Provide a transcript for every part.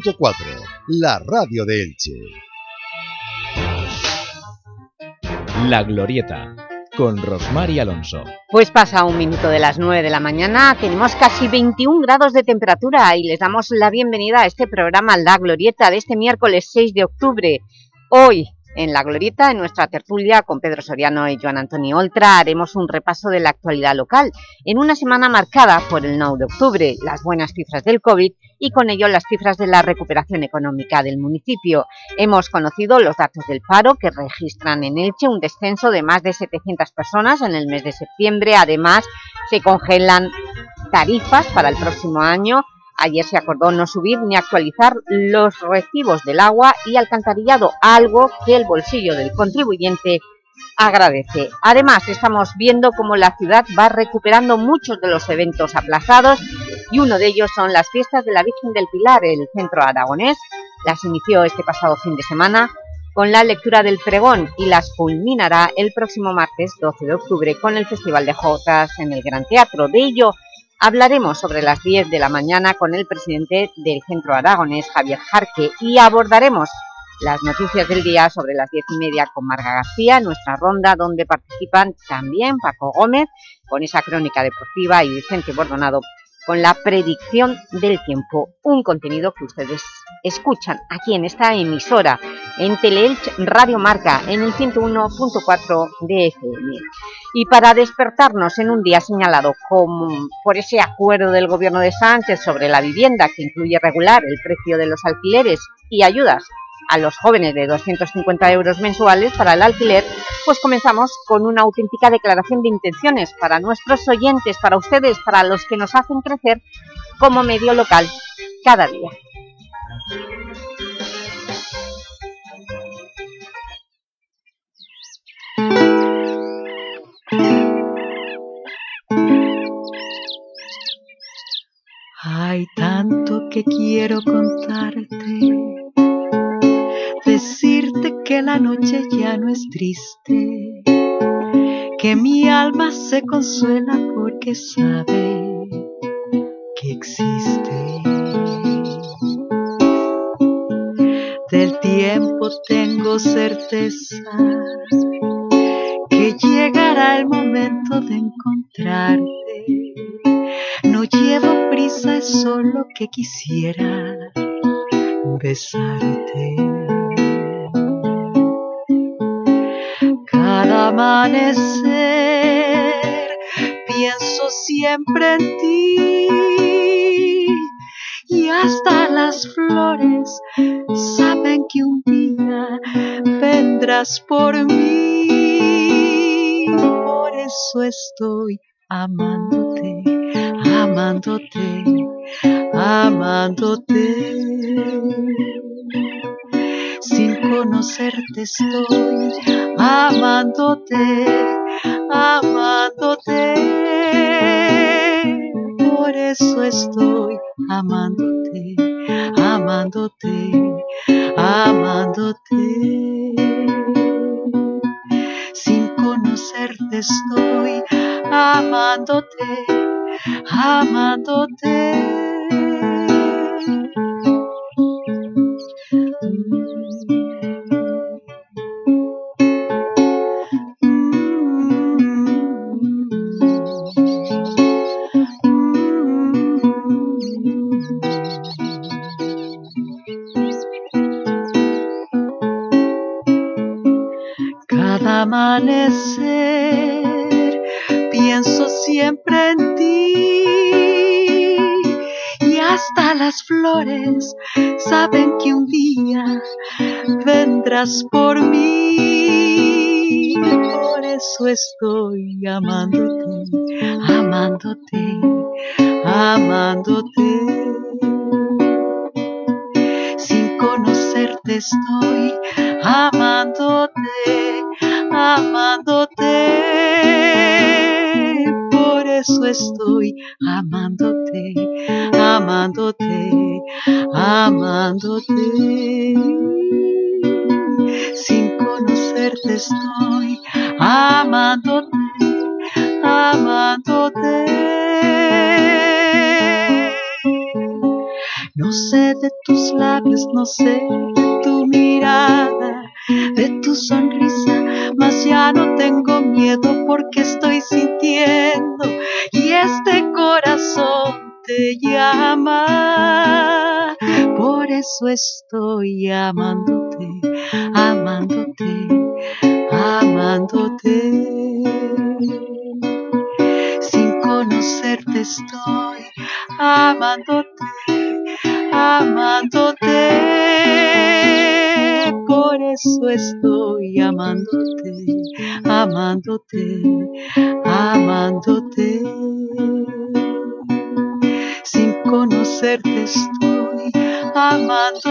100.4, la radio de Elche. La Glorieta, con Rosmar Alonso. Pues pasa un minuto de las 9 de la mañana, tenemos casi 21 grados de temperatura y les damos la bienvenida a este programa La Glorieta de este miércoles 6 de octubre. Hoy, en La Glorieta, en nuestra tertulia con Pedro Soriano y Joan Antonio Oltra, haremos un repaso de la actualidad local, en una semana marcada por el 9 de octubre, las buenas cifras del COVID y con ello las cifras de la recuperación económica del municipio. Hemos conocido los datos del paro que registran en Elche un descenso de más de 700 personas en el mes de septiembre. Además, se congelan tarifas para el próximo año Ayer se acordó no subir ni actualizar los recibos del agua y alcantarillado, algo que el bolsillo del contribuyente agradece. Además, estamos viendo cómo la ciudad va recuperando muchos de los eventos aplazados y uno de ellos son las fiestas de la Virgen del Pilar, el centro aragonés. Las inició este pasado fin de semana con la lectura del pregón y las culminará el próximo martes 12 de octubre con el Festival de Jotas en el Gran Teatro. De ello Hablaremos sobre las 10 de la mañana con el presidente del Centro Aragonés, Javier Jarque, y abordaremos las noticias del día sobre las 10 y media con Marga García, nuestra ronda donde participan también Paco Gómez con esa crónica deportiva y Vicente Bordonado con la predicción del tiempo, un contenido que ustedes escuchan aquí en esta emisora, en Teleelch Radio Marca, en el 101.4 de FM. Y para despertarnos en un día señalado por ese acuerdo del Gobierno de Sánchez sobre la vivienda que incluye regular el precio de los alquileres y ayudas a los jóvenes de 250 euros mensuales para el alquiler, pues comenzamos con una auténtica declaración de intenciones para nuestros oyentes, para ustedes, para los que nos hacen crecer como medio local cada día. Hay tanto que quiero contarte decirte que la noche ya no es triste, que mi alma se consuela porque sabe que existe. Del tiempo tengo certeza que llegará el momento de encontrarte. No llevo prisa, es solo que quisiera besarte. Amanecer pienso siempre en ti y hasta las flores saben que un día vendrás por mí. Por eso estoy amándote, amándote, amándote sin conocerte estoy amándote, amándote. Por eso estoy amándote, amándote, amándote. Sin conocerte estoy amándote, amándote. Por mí. Por eso estoy amándote amándote amándote. Sin conocerte estoy de tu mirada, de tu sonrisa, mas ya no tengo miedo porque estoy sintiendo y este corazón te llama. Por eso estoy amándote, amándote, amándote. Sin conocerte estoy amándote,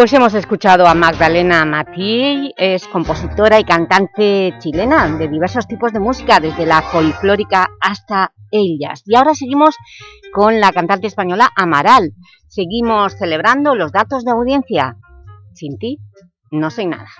Pues hemos escuchado a Magdalena Matí, es compositora y cantante chilena de diversos tipos de música, desde la folclórica hasta ellas. Y ahora seguimos con la cantante española Amaral. Seguimos celebrando los datos de audiencia. Sin ti, no soy nada.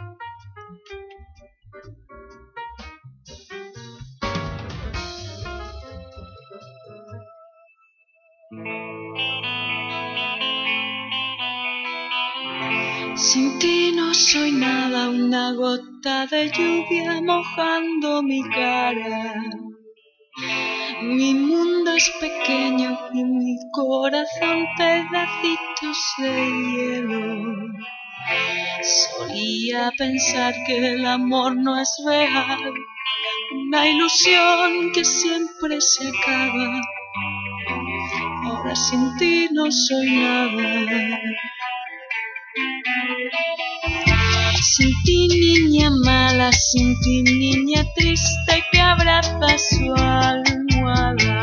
Sin ti no soy nada, una gota de lluvia mojando mi cara. Mi mundo es pequeño y mi corazón pedacitos de hielo. Solía pensar que el amor no es real, una ilusión que siempre se acaba. Ahora sin ti no soy nada. Sin ti niña mala, sin ti niña triste que abraza su almohada.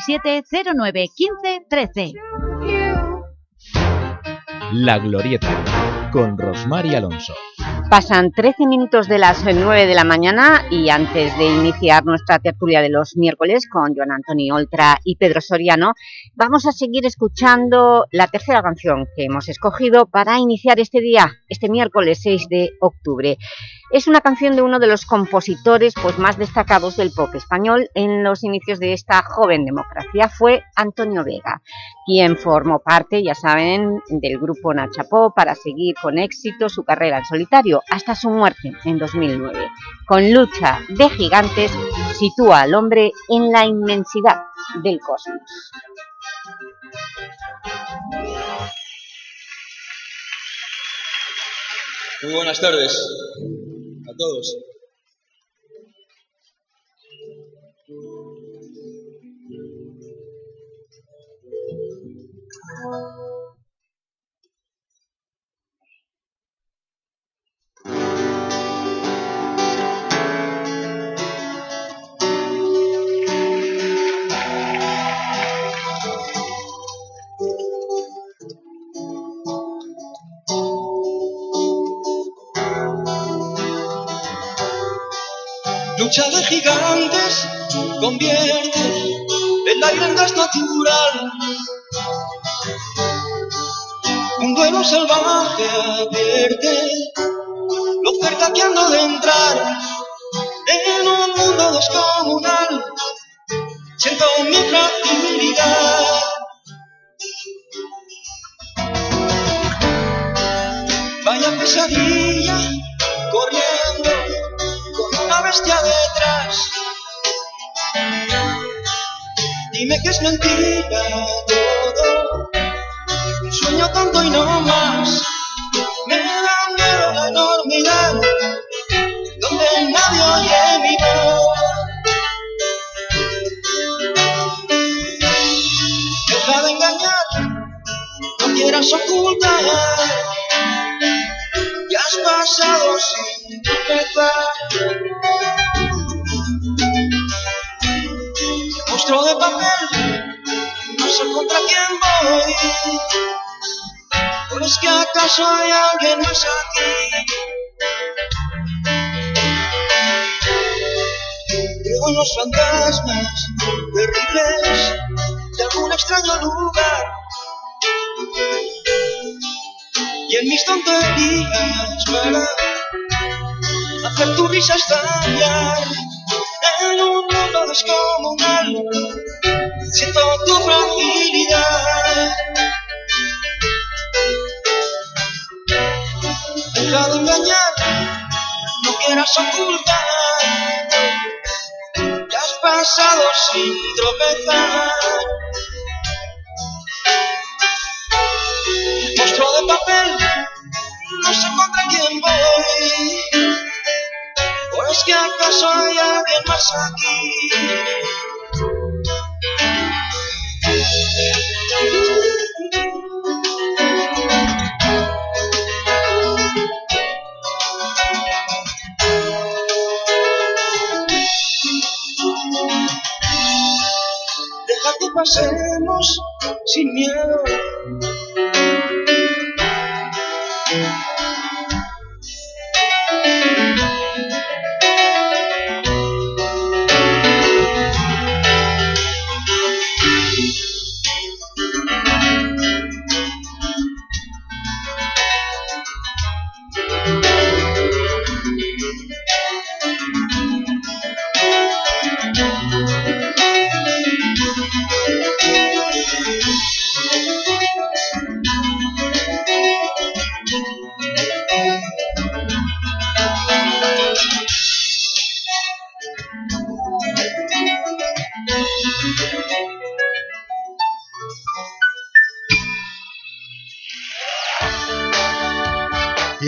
637 09 15 13. La Glorieta, con Rosmar y Alonso. Pasan 13 minutos de las 9 de la mañana y antes de iniciar nuestra tertulia de los miércoles con Joan Antonio Oltra y Pedro Soriano, vamos a seguir escuchando la tercera canción que hemos escogido para iniciar este día, este miércoles 6 de octubre. Es una canción de uno de los compositores pues, más destacados del pop español en los inicios de esta joven democracia, fue Antonio Vega, quien formó parte, ya saben, del grupo Nacha Pop para seguir con éxito su carrera en solitario hasta su muerte en 2009. Con Lucha de Gigantes sitúa al hombre en la inmensidad del cosmos. Muy buenas tardes a todos. De gigantes convierte el aire en gas natural. Un duelo salvaje advierte lo cerca que ando de entrar en un mundo descomunal. Siento mi fragilidad. Vaya pesadilla corriendo con una bestia detrás. Dime que es mentira todo, un sueño tonto y no más. Me da miedo la enormidad, donde nadie oye mi voz. Deja de engañar, no quieras ocultar, que has pasado sin. Monstruo contra quién voy. ¿O es que acaso hay alguien más aquí? Creo en los fantasmas terribles de algún extraño lugar. Y en mis tonterías para hacer tu risa estallar en un mundo descomunal. Siento tu fragilidad. Deja de engañar, no quieras ocultar pasado sin tropezar. Monstruo de papel, no sé contra quién voy. ¿O es que acaso hay alguien más aquí? Deja que pasemos sin miedo.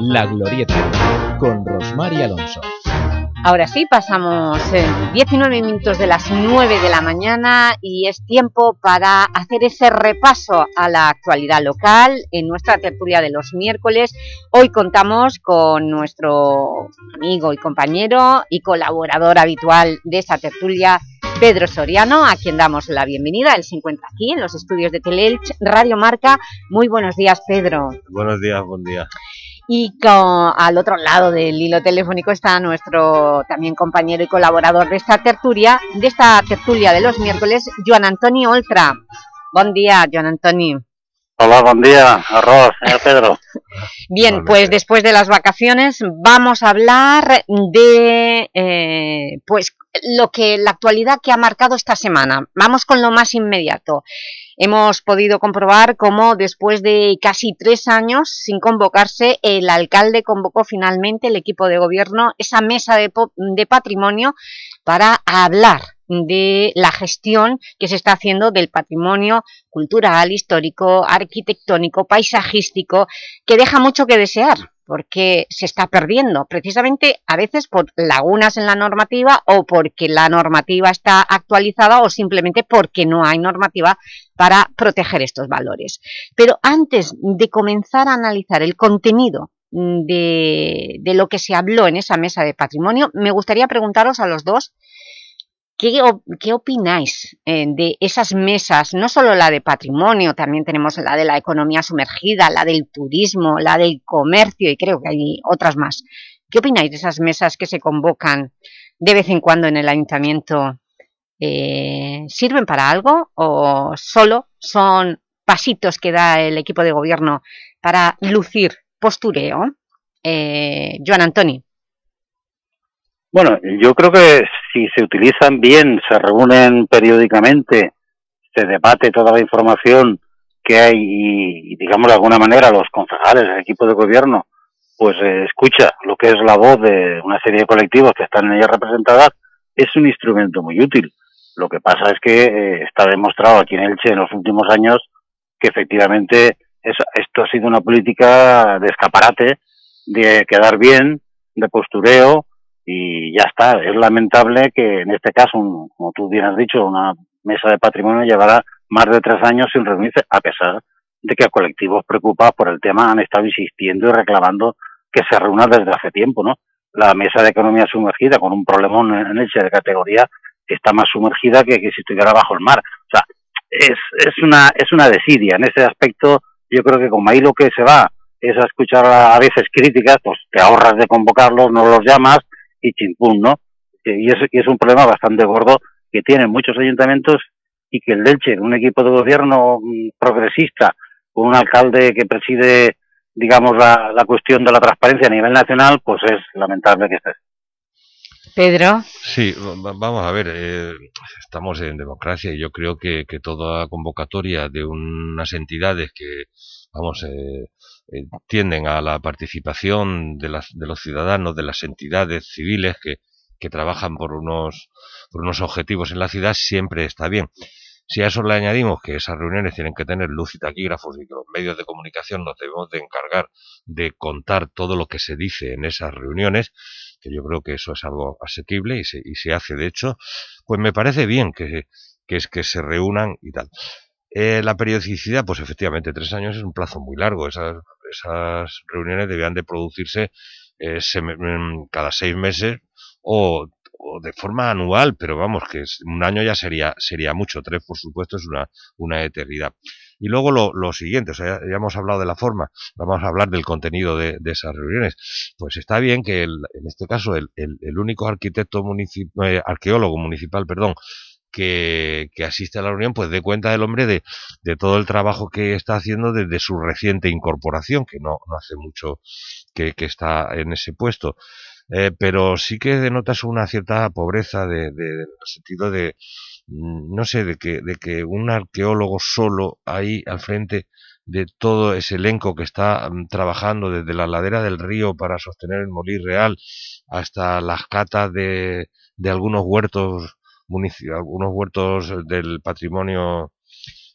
La Glorieta, con Rosmar y Alonso. Ahora sí, pasamos 19 minutos de las 9 de la mañana y es tiempo para hacer ese repaso a la actualidad local en nuestra tertulia de los miércoles. Hoy contamos con nuestro amigo y compañero y colaborador habitual de esa tertulia, Pedro Soriano, a quien damos la bienvenida. Él se encuentra aquí en los estudios de Teleelch, Radio Marca. Muy buenos días, Pedro. Buenos días, buen día. Y al otro lado del hilo telefónico está nuestro también compañero y colaborador de esta tertulia, de esta tertulia de los miércoles, Joan Antoni Oltra. Buen día, Joan Antoni. Hola, buen día, arroz, señor Pedro. Bien, pues después de las vacaciones vamos a hablar de eh, pues lo que la actualidad que ha marcado esta semana. Vamos con lo más inmediato. Hemos podido comprobar cómo después de casi tres años sin convocarse, el alcalde convocó finalmente el equipo de gobierno, esa mesa de, de patrimonio, para hablar de la gestión que se está haciendo del patrimonio cultural, histórico, arquitectónico, paisajístico, que deja mucho que desear porque se está perdiendo, precisamente a veces por lagunas en la normativa o porque la normativa está actualizada o simplemente porque no hay normativa para proteger estos valores. Pero antes de comenzar a analizar el contenido de, de lo que se habló en esa mesa de patrimonio, me gustaría preguntaros a los dos ¿Qué, opináis eh, de esas mesas? No solo la de patrimonio, también tenemos la de la economía sumergida, la del turismo, la del comercio y creo que hay otras más. ¿Qué opináis de esas mesas que se convocan de vez en cuando en el ayuntamiento? Eh, ¿Sirven para algo o solo son pasitos que da el equipo de gobierno para lucir postureo? Eh, Joan Antoni. Bueno, yo creo que si se utilizan bien, se reúnen periódicamente, se debate toda la información que hay y, digamos de alguna manera, los concejales, el equipo de gobierno, pues eh, escucha lo que es la voz de una serie de colectivos que están en ella representadas, es un instrumento muy útil. Lo que pasa es que eh, está demostrado aquí en Elche en los últimos años que efectivamente esto ha sido una política de escaparate, de quedar bien, de postureo, y ya está. Es lamentable que en este caso, como tú bien has dicho, una mesa de patrimonio llevará más de tres años sin reunirse, a pesar de que colectivos preocupados por el tema han estado insistiendo y reclamando que se reúna desde hace tiempo, ¿no? La mesa de economía sumergida con un problemón en Elche de categoría está más sumergida que, que si estuviera bajo el mar. O sea, es, es una es una desidia. En ese aspecto, yo creo que como ahí lo que se va es a escuchar a, veces críticas, pues te ahorras de convocarlos, no los llamas y chimpún, ¿no? Y es, y es un problema bastante gordo que tienen muchos ayuntamientos y que el Delche, un equipo de gobierno mm, progresista, con un alcalde que preside, digamos, la, la cuestión de la transparencia a nivel nacional, pues es lamentable que esté. Pedro. Sí, vamos a ver, eh, estamos en democracia y yo creo que, que, toda convocatoria de unas entidades que, vamos, eh, eh, tienden a la participación de, las, de los ciudadanos, de las entidades civiles que, trabajan por unos, por unos objetivos en la ciudad, siempre está bien. Si a eso le añadimos que esas reuniones tienen que tener luz y taquígrafos y que los medios de comunicación nos debemos de encargar de contar todo lo que se dice en esas reuniones, que yo creo que eso es algo asequible y se, y se hace de hecho, pues me parece bien que es que se reúnan y tal. Eh, la periodicidad, pues efectivamente, tres años es un plazo muy largo. Esas, esas reuniones debían de producirse eh, mm, cada seis meses o, de forma anual, pero vamos, que un año ya sería, sería mucho. Tres, por supuesto, es una, una eternidad. Y luego lo, lo siguiente, o sea, ya, hemos hablado de la forma, vamos a hablar del contenido de, de esas reuniones. Pues está bien que el, en este caso el, el, el único arquitecto municipal, eh, arqueólogo municipal, perdón, que, que, asiste a la reunión, pues dé cuenta del hombre de, de, todo el trabajo que está haciendo desde su reciente incorporación, que no, no hace mucho que, que, está en ese puesto. Eh, pero sí que denotas una cierta pobreza de, de, en el sentido de, Mm, no sé, de que, de que un arqueólogo solo ahí al frente de todo ese elenco que está um, trabajando desde la ladera del río para sostener el Molí Real hasta las catas de, de algunos huertos algunos huertos del patrimonio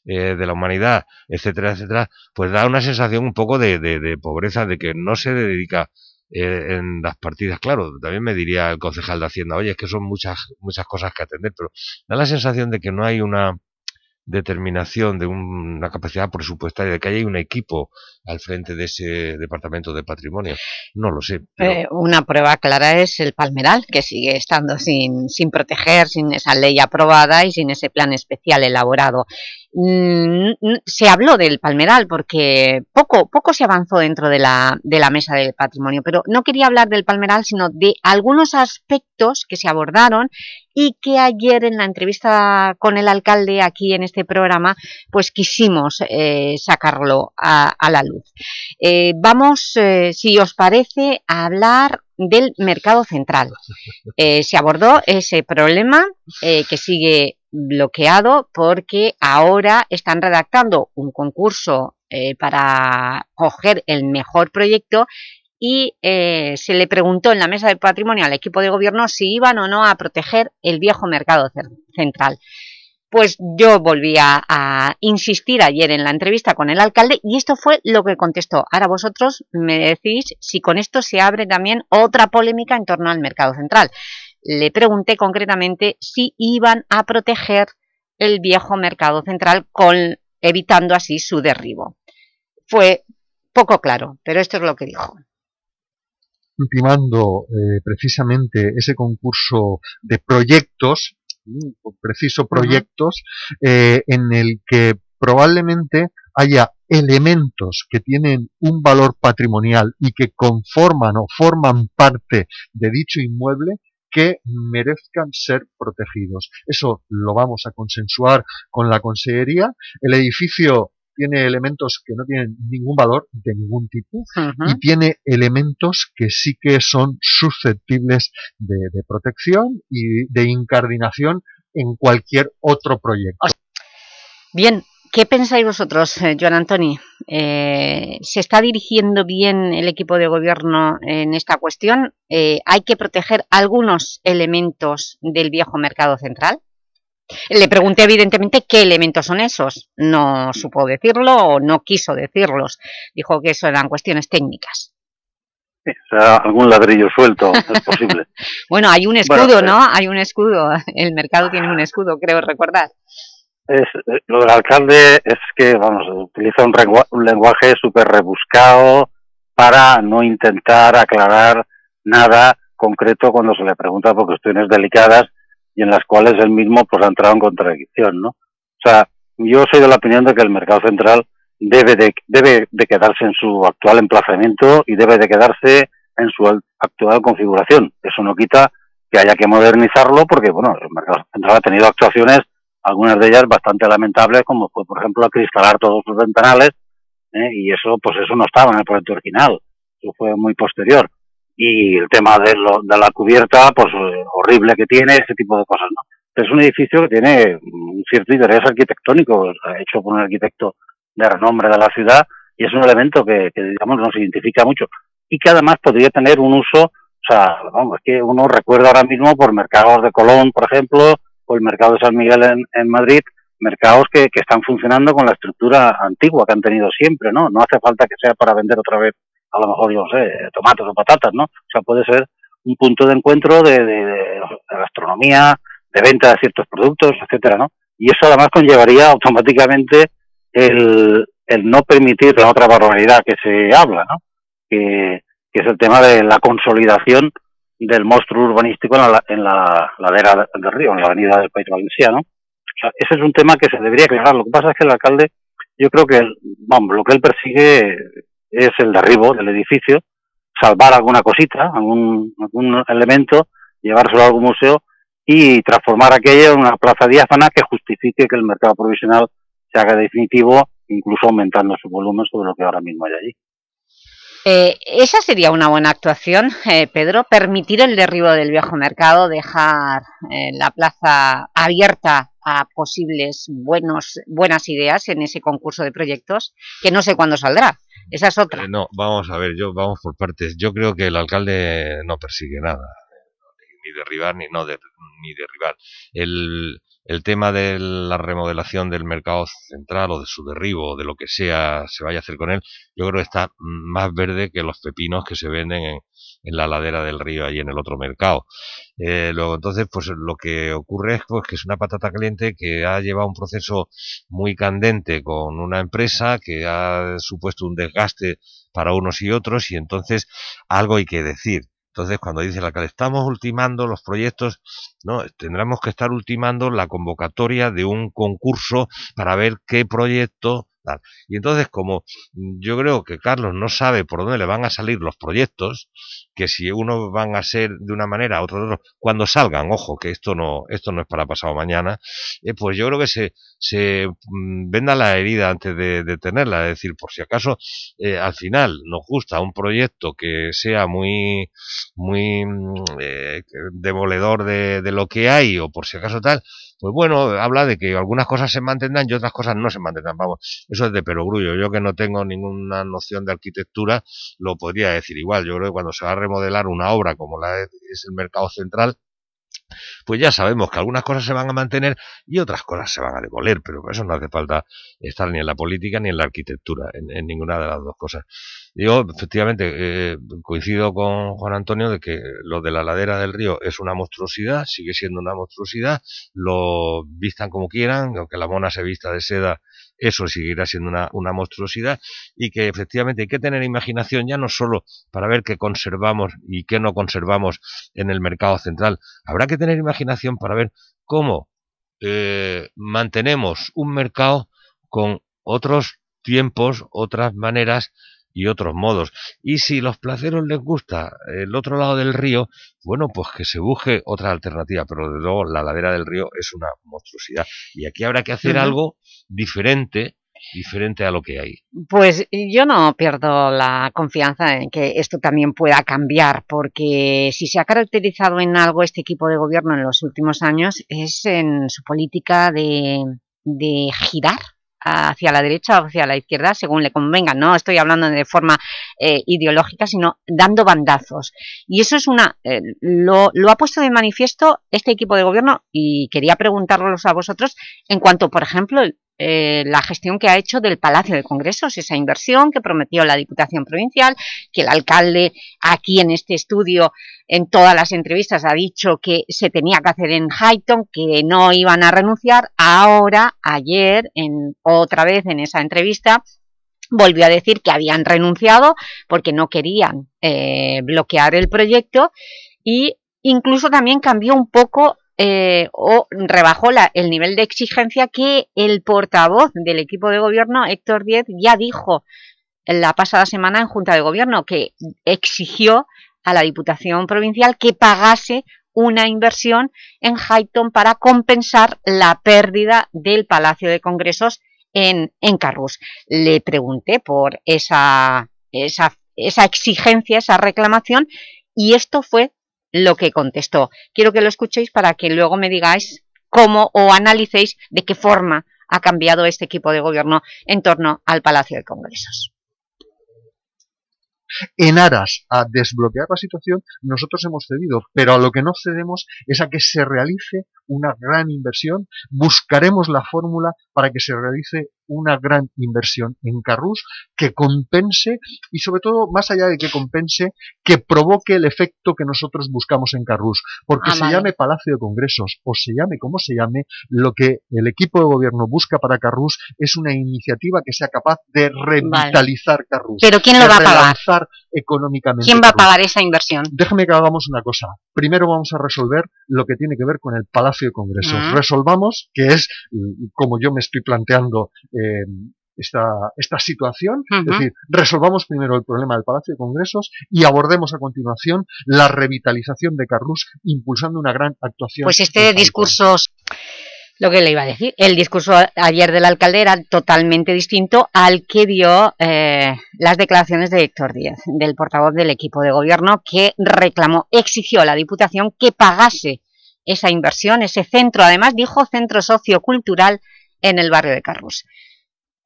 eh, de la humanidad, etcétera, etcétera, pues da una sensación un poco de, de, de pobreza, de que no se dedica eh, en las partidas, claro, también me diría el concejal de Hacienda, oye, es que son muchas, muchas cosas que atender, pero da la sensación de que no hay una determinación de un, una capacidad presupuestaria, de que haya un equipo al frente de ese departamento de patrimonio. No lo sé. Eh, una prueba clara es el Palmeral, que sigue estando sin, sin proteger, sin esa ley aprobada y sin ese plan especial elaborado. Mm, se habló del Palmeral porque poco, poco se avanzó dentro de la, de la mesa del patrimonio, pero no quería hablar del Palmeral, sino de algunos aspectos que se abordaron y que ayer en la entrevista con el alcalde aquí en este programa pues quisimos eh, sacarlo a, a, la luz. Eh, vamos, eh, si os parece, a hablar del mercado central. Se abordó ese problema que sigue bloqueado porque ahora están redactando un concurso eh, para coger el mejor proyecto y eh, se le preguntó en la mesa de patrimonio al equipo de gobierno si iban o no a proteger el viejo mercado central. Pues yo volví a, a, insistir ayer en la entrevista con el alcalde y esto fue lo que contestó. Ahora vosotros me decís si con esto se abre también otra polémica en torno al mercado central le pregunté concretamente si iban a proteger el viejo mercado central con, evitando así su derribo. Fue poco claro, pero esto es lo que dijo. Ultimando eh, precisamente ese concurso de proyectos, preciso proyectos, eh, en el que probablemente haya elementos que tienen un valor patrimonial y que conforman o forman parte de dicho inmueble que merezcan ser protegidos. Eso lo vamos a consensuar con la Consejería. El edificio tiene elementos que no tienen ningún valor de ningún tipo uh -huh. y tiene elementos que sí que son susceptibles de, de protección y de incardinación en cualquier otro proyecto. Bien, ¿Qué pensáis vosotros, eh, Joan Antoni? Eh, ¿Se está dirigiendo bien el equipo de gobierno en esta cuestión? Eh, ¿Hay que proteger algunos elementos del viejo mercado central? Le pregunté evidentemente qué elementos son esos. No supo decirlo o no quiso decirlos. Dijo que eso eran cuestiones técnicas. sea, algún ladrillo suelto, es posible. bueno, hay un escudo, ¿no? Hay un escudo, el mercado tiene un escudo, creo recordar. Es, eh, lo del alcalde es que, vamos, utiliza un, un lenguaje súper rebuscado para no intentar aclarar nada concreto cuando se le pregunta por cuestiones delicadas y en las cuales él mismo pues ha entrado en contradicción, ¿no? O sea, yo soy de la opinión de que el mercado central debe de, debe de quedarse en su actual emplazamiento y debe de quedarse en su actual configuración. Eso no quita que haya que modernizarlo porque, bueno, el mercado central ha tenido actuaciones, algunas de ellas bastante lamentables, como fue, por ejemplo, acristalar todos sus ventanales, ¿eh? y eso, pues eso no estaba en el proyecto original, eso fue muy posterior. Y el tema de, lo, de la cubierta, pues eh, horrible que tiene, ese tipo de cosas, ¿no? Es un edificio que tiene un cierto interés arquitectónico, hecho por un arquitecto de renombre de la ciudad y es un elemento que, digamos nos identifica mucho y que además podría tener un uso, o sea, vamos, es que uno recuerda ahora mismo por mercados de Colón, por ejemplo, o el mercado de San Miguel en, en Madrid, mercados que, que están funcionando con la estructura antigua que han tenido siempre, ¿no? No hace falta que sea para vender otra vez, a lo mejor, yo no sé, tomates o patatas, ¿no? O sea, puede ser un punto de encuentro de, de, de gastronomía, de venta de ciertos productos, etcétera, ¿no? Y eso además conllevaría automáticamente el, el no permitir la otra barbaridad que se habla, ¿no? que, que es el tema de la consolidación del monstruo urbanístico en la, en la ladera del río, en la avenida del País Valenciano. O sea, ese es un tema que se debería aclarar. Lo que pasa es que el alcalde, yo creo que, vamos, lo que él persigue es el derribo del edificio, salvar alguna cosita, algún, algún elemento, llevárselo a algún museo y transformar aquello en una plaza diáfana que justifique que el mercado provisional se haga definitivo, incluso aumentando su volumen sobre lo que ahora mismo hay allí. Eh, esa sería una buena actuación, eh, Pedro, permitir el derribo del viejo mercado, dejar eh, la plaza abierta a posibles buenos, buenas ideas en ese concurso de proyectos, que no sé cuándo saldrá. Esa es otra. Eh, no, vamos a ver, yo vamos por partes. Yo creo que el alcalde no persigue nada, ni derribar ni no de, ni derribar. El, el tema de la remodelación del mercado central o de su derribo o de lo que sea se vaya a hacer con él, yo creo que está más verde que los pepinos que se venden en, la ladera del río ahí en el otro mercado. Eh, luego entonces pues lo que ocurre es pues que es una patata caliente que ha llevado un proceso muy candente con una empresa que ha supuesto un desgaste para unos y otros y entonces algo hay que decir entonces, cuando dice el alcalde, estamos ultimando los proyectos, no, tendremos que estar ultimando la convocatoria de un concurso para ver qué proyecto Y entonces, como yo creo que Carlos no sabe por dónde le van a salir los proyectos, que si unos van a ser de una manera, otros de otra, cuando salgan, ojo, que esto no, esto no es para pasado mañana, eh, pues yo creo que se, se mm, venda la herida antes de, tenerla, es decir, por si acaso eh, al final nos gusta un proyecto que sea muy, muy mm, eh, demoledor de, de lo que hay, o por si acaso tal, pues bueno, habla de que algunas cosas se mantendrán y otras cosas no se mantendrán. Vamos, eso es de perogrullo. Yo que no tengo ninguna noción de arquitectura, lo podría decir igual. Yo creo que cuando se va a remodelar una obra como la es el mercado central, pues ya sabemos que algunas cosas se van a mantener y otras cosas se van a demoler, pero eso no hace falta estar ni en la política ni en la arquitectura, en, en ninguna de las dos cosas. Yo, efectivamente, eh, coincido con Juan Antonio de que lo de la ladera del río es una monstruosidad, sigue siendo una monstruosidad, lo vistan como quieran, aunque la mona se vista de seda, eso seguirá siendo una, una monstruosidad, y que efectivamente hay que tener imaginación ya no solo para ver qué conservamos y qué no conservamos en el mercado central, habrá que tener imaginación para ver cómo eh, mantenemos un mercado con otros tiempos, otras maneras y otros modos. Y si los placeros les gusta el otro lado del río, bueno, pues que se busque otra alternativa, pero desde luego la ladera del río es una monstruosidad. Y aquí habrá que hacer algo diferente, diferente a lo que hay. Pues yo no pierdo la confianza en que esto también pueda cambiar, porque si se ha caracterizado en algo este equipo de gobierno en los últimos años es en su política de, de girar hacia la derecha o hacia la izquierda según le convenga, no estoy hablando de forma eh, ideológica, sino dando bandazos. Y eso es una... eh, lo, lo ha puesto de manifiesto este equipo de gobierno y quería preguntaros a vosotros en cuanto, por ejemplo, eh, la gestión que ha hecho del Palacio de Congresos, esa inversión que prometió la Diputación Provincial, que el alcalde aquí en este estudio, en todas las entrevistas, ha dicho que se tenía que hacer en Highton, que no iban a renunciar. Ahora, ayer, en, otra vez en esa entrevista, volvió a decir que habían renunciado porque no querían eh, bloquear el proyecto y incluso también cambió un poco eh, o rebajó la, el nivel de exigencia que el portavoz del equipo de gobierno, Héctor Díez, ya dijo la pasada semana en Junta de Gobierno, que exigió a la Diputación Provincial que pagase una inversión en Highton para compensar la pérdida del Palacio de Congresos en, en. Le pregunté por esa, esa, esa exigencia, esa reclamación, y esto fue lo que contestó. Quiero que lo escuchéis para que luego me digáis cómo o analicéis de qué forma ha cambiado este equipo de gobierno en torno al Palacio de Congresos. En aras a desbloquear la situación, nosotros hemos cedido, pero a lo que no cedemos es a que se realice una gran inversión, buscaremos la fórmula para que se realice una gran inversión en Carrús que compense y sobre todo, más allá de que compense, que provoque el efecto que nosotros buscamos en Carrús. Porque Ah, se vale. llame Palacio de Congresos o se llame como se llame, lo que el equipo de gobierno busca para Carrús es una iniciativa que sea capaz de revitalizar Carrús. Pero ¿quién lo va a pagar? económicamente ¿Quién va a pagar esa inversión? Déjame que hagamos una cosa. Primero vamos a resolver lo que tiene que ver con el Palacio de Congresos. Mm. Resolvamos, que es mm, como yo me estoy planteando eh, esta, esta situación, es decir, resolvamos primero el problema del Palacio de Congresos y abordemos a continuación la revitalización de Carrús, impulsando una gran actuación. Pues este discurso, lo que le iba a decir, el discurso ayer del alcalde era totalmente distinto al que dio eh, las declaraciones de Héctor Díaz, del portavoz del equipo de gobierno, que reclamó, exigió a la Diputación que pagase esa inversión, ese centro, además dijo centro sociocultural en el barrio de Carrús.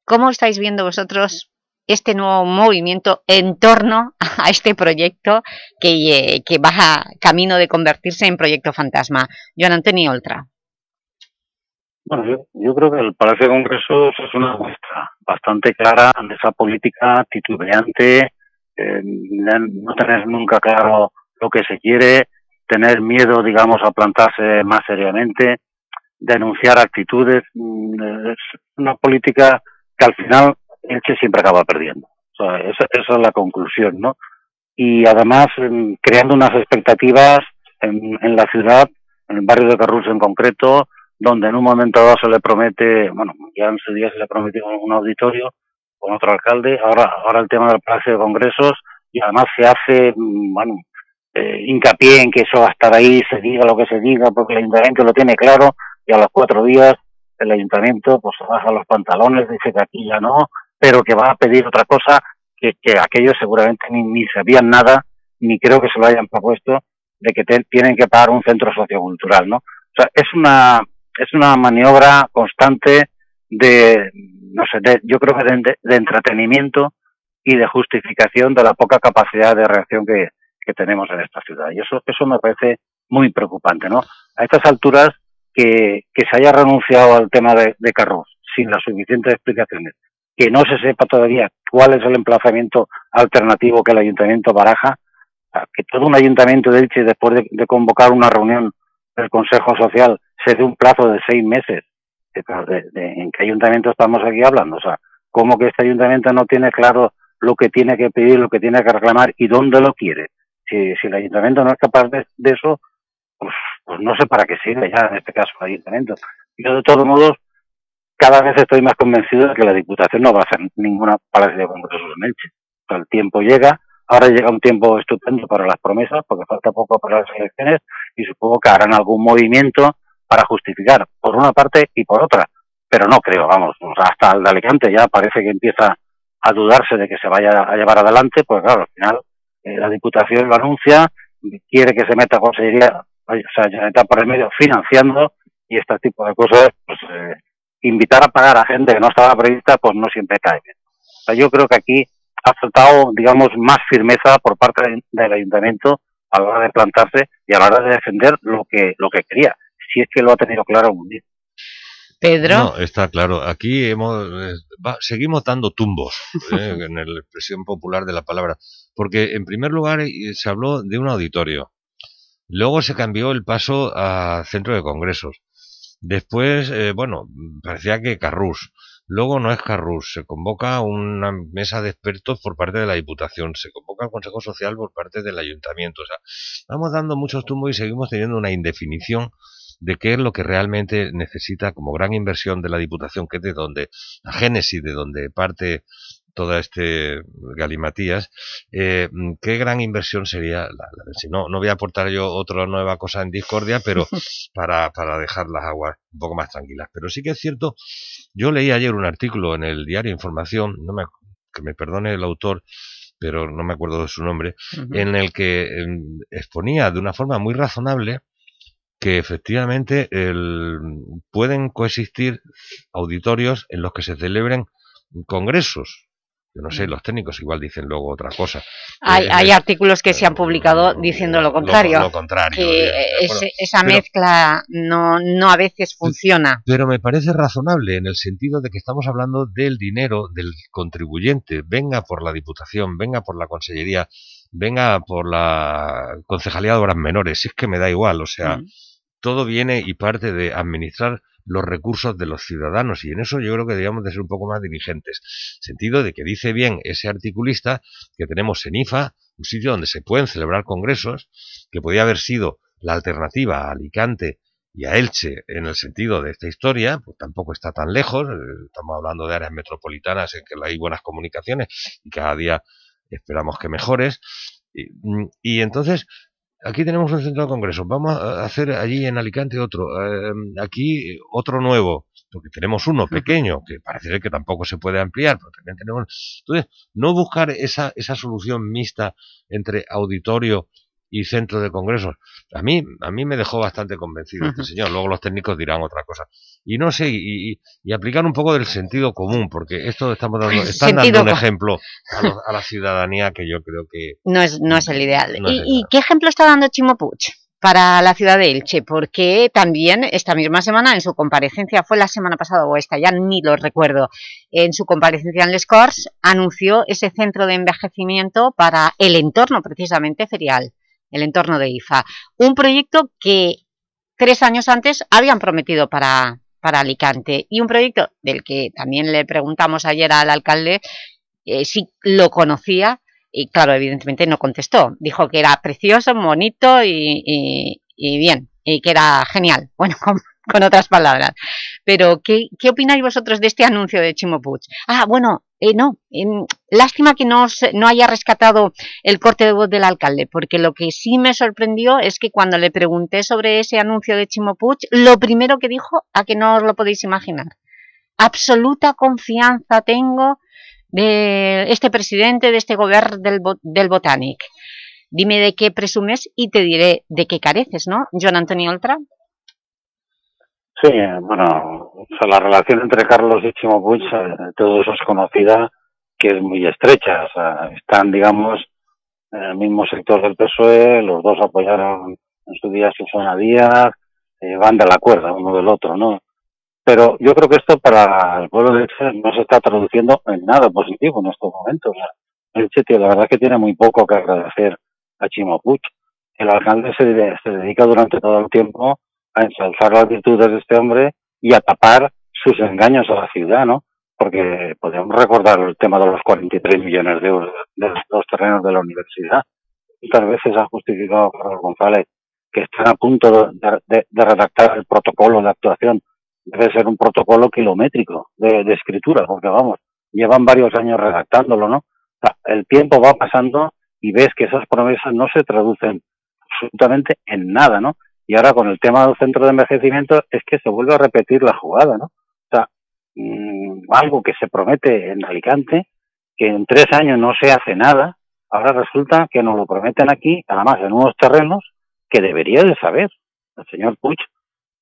¿Cómo estáis viendo vosotros este nuevo movimiento en torno a este proyecto que, eh, va camino de convertirse en proyecto fantasma? Joan Antonio Oltra. Bueno, yo, yo creo que el Palacio de Congresos es una muestra bastante clara de esa política titubeante, eh, no tener nunca claro lo que se quiere, tener miedo, digamos, a plantarse más seriamente, denunciar actitudes. mm, Es una política que al final Elche siempre acaba perdiendo. O sea, esa, esa es la conclusión, ¿no? Y además em, creando unas expectativas en, en la ciudad, en el barrio de Carrús en concreto, donde en un momento dado se le promete, bueno, ya en su día se le prometió un auditorio con otro alcalde, ahora, ahora el tema del Palacio de Congresos, y además se hace, mm, bueno, eh, hincapié en que eso va a estar ahí, se diga lo que se diga, porque el ayuntamiento lo tiene claro, y a los cuatro días el ayuntamiento pues baja los pantalones, dice que aquí ya no, pero que va a pedir otra cosa, que, que aquellos seguramente ni, ni sabían nada, ni creo que se lo hayan propuesto, de que te- tienen que pagar un centro sociocultural, ¿no? O sea, es una, es una maniobra constante de, no sé, de, yo creo que de, de entretenimiento y de justificación de la poca capacidad de reacción que, que tenemos en esta ciudad. Y eso, eso me parece muy preocupante, ¿no? A estas alturas, que, que se haya renunciado al tema de, de Carros sin las suficientes explicaciones, que no se sepa todavía cuál es el emplazamiento alternativo que el ayuntamiento baraja, que todo un ayuntamiento de Elche, después de, convocar una reunión del Consejo Social, se dé un plazo de seis meses. De- de- ¿En qué ayuntamiento estamos aquí hablando? O sea, ¿cómo que este ayuntamiento no tiene claro lo que tiene que pedir, lo que tiene que reclamar y dónde lo quiere? Si, si el ayuntamiento no es capaz de, de eso, pues, pues no sé para qué sirve ya en este caso el ayuntamiento. Yo, de todos modos, cada vez estoy más convencido de que la Diputación no va a hacer ninguna palacio de congresos en Elche. El tiempo llega, ahora llega un tiempo estupendo para las promesas, porque falta poco para las elecciones, y supongo que harán algún movimiento para justificar, por una parte y por otra. Pero no creo, vamos, hasta el de Alicante ya parece que empieza a dudarse de que se vaya a llevar adelante, pues claro, al final eh, la Diputación lo anuncia, quiere que se meta Consejería, o sea, Generalitat por el medio financiando, y este tipo de cosas, pues eh, invitar a pagar a gente que no estaba prevista, pues no siempre cae bien. O sea, yo creo que aquí ha faltado, digamos, más firmeza por parte del- del ayuntamiento a la hora de plantarse y a la hora de defender lo que, lo que quería, si es que lo ha tenido claro muy bien. Pedro. No, está claro. Aquí hemos, eh, va- seguimos dando tumbos eh, en la expresión popular de la palabra. Porque, en primer lugar, eh, se habló de un auditorio. Luego se cambió el paso a centro de congresos. Después, eh, bueno, parecía que Carrús. Luego no es Carrús. Se convoca una mesa de expertos por parte de la Diputación. Se convoca el Consejo Social por parte del Ayuntamiento. O sea, vamos dando muchos tumbos y seguimos teniendo una indefinición de qué es lo que realmente necesita como gran inversión de la Diputación, que es de donde, la génesis de donde parte toda este galimatías, eh, qué gran inversión sería la, la- si no, no voy a aportar yo otra nueva cosa en discordia, pero para, para dejar las aguas un poco más tranquilas. Pero sí que es cierto, yo leí ayer un artículo en el diario Información, no me, que me perdone el autor, pero no me acuerdo de su nombre, en el que em, exponía de una forma muy razonable que efectivamente el- pueden coexistir auditorios en los que se celebren congresos. Yo no sé, los técnicos igual dicen luego otra cosa. Hay, Eh, hay eh, artículos que se han publicado diciendo lo contrario. lo contrario, que eh, esa Pero- mezcla no, no a veces funciona. Pero me parece razonable en el sentido de que estamos hablando del dinero del contribuyente, venga por la Diputación, venga por la Consellería, venga por la Concejalía de Obras Menores, si es que me da igual, o sea, Mm. todo viene y parte de administrar los recursos de los ciudadanos y en eso yo creo que deberíamos de ser un poco más diligentes. Sentido de que dice bien ese articulista que tenemos en IFA, un sitio donde se pueden celebrar congresos, que podía haber sido la alternativa a Alicante y a Elche en el sentido de esta historia, pues tampoco está tan lejos, eh, estamos hablando de áreas metropolitanas en que hay buenas comunicaciones y cada día esperamos que mejores. Y, mm, y entonces, aquí tenemos un centro de congresos, vamos a hacer allí en Alicante otro, eh, aquí otro nuevo, porque tenemos uno pequeño, que parece que tampoco se puede ampliar, pero también tenemos... Entonces, no buscar esa, esa solución mixta entre auditorio y centro de congresos. A mí, a mí me dejó bastante convencido este señor, luego los técnicos dirán otra cosa. Y no sé, y, y- aplicar un poco del sentido común, porque esto estamos dando, están dando un ejemplo a, los- a la ciudadanía que yo creo que No es, no es el ideal. No es ¿Y, el y ideal. qué ejemplo está dando Chimo Puig para la ciudad de Elche? Porque también esta misma semana, en su comparecencia, fue la semana pasada o esta, ya ni lo recuerdo, en su comparecencia en Les Corts, anunció ese centro de envejecimiento para el entorno precisamente ferial, el entorno de IFA. Un proyecto que tres años antes habían prometido para, para Alicante y un proyecto del que también le preguntamos ayer al alcalde eh, si lo conocía y claro, evidentemente no contestó. Dijo que era precioso, bonito y, y- bien, y que era genial, bueno, con otras palabras. Pero, ¿qué, qué opináis vosotros de este anuncio de Chimo Puig? Ah, bueno, eh, no, em, lástima que no, no haya rescatado el corte de voz del alcalde, porque lo que sí me sorprendió es que cuando le pregunté sobre ese anuncio de Chimo Puig, lo primero que dijo, a que no os lo podéis imaginar, absoluta confianza tengo de este presidente, de este gobierno del, del Botanic. Dime de qué presumes y te diré de qué careces, ¿no? John Antonio Oltra. Sí, bueno, o sea, la relación entre Carlos y Chimo Puig, eh, todo eso es conocida, que es muy estrecha. O sea, están, digamos, en el mismo sector del PSOE, los dos apoyaron en su día a Susana Díaz, eh, van de la cuerda uno del otro, ¿no? Pero yo creo que esto para el pueblo de Elche no se está traduciendo en nada positivo en estos momentos. O la verdad que tiene muy poco que agradecer a Chimo Puig. El alcalde se, de- se dedica durante todo el tiempo a ensalzar las virtudes de este hombre y a tapar sus engaños a la ciudad, ¿no? Porque podemos recordar el tema de los 43 millones de euros de los terrenos de la universidad. Muchas veces ha justificado Carlos González que están a punto de, redactar el protocolo de actuación. Debe ser un protocolo kilométrico de, de escritura, porque vamos, llevan varios años redactándolo, ¿no? El tiempo va pasando y ves que esas promesas no se traducen absolutamente en nada, ¿no? Y ahora con el tema del centro de envejecimiento es que se vuelve a repetir la jugada, ¿no? O sea, mm, algo que se promete en Alicante, que en tres años no se hace nada, ahora resulta que nos lo prometen aquí, además en unos terrenos que debería de saber el señor Puig,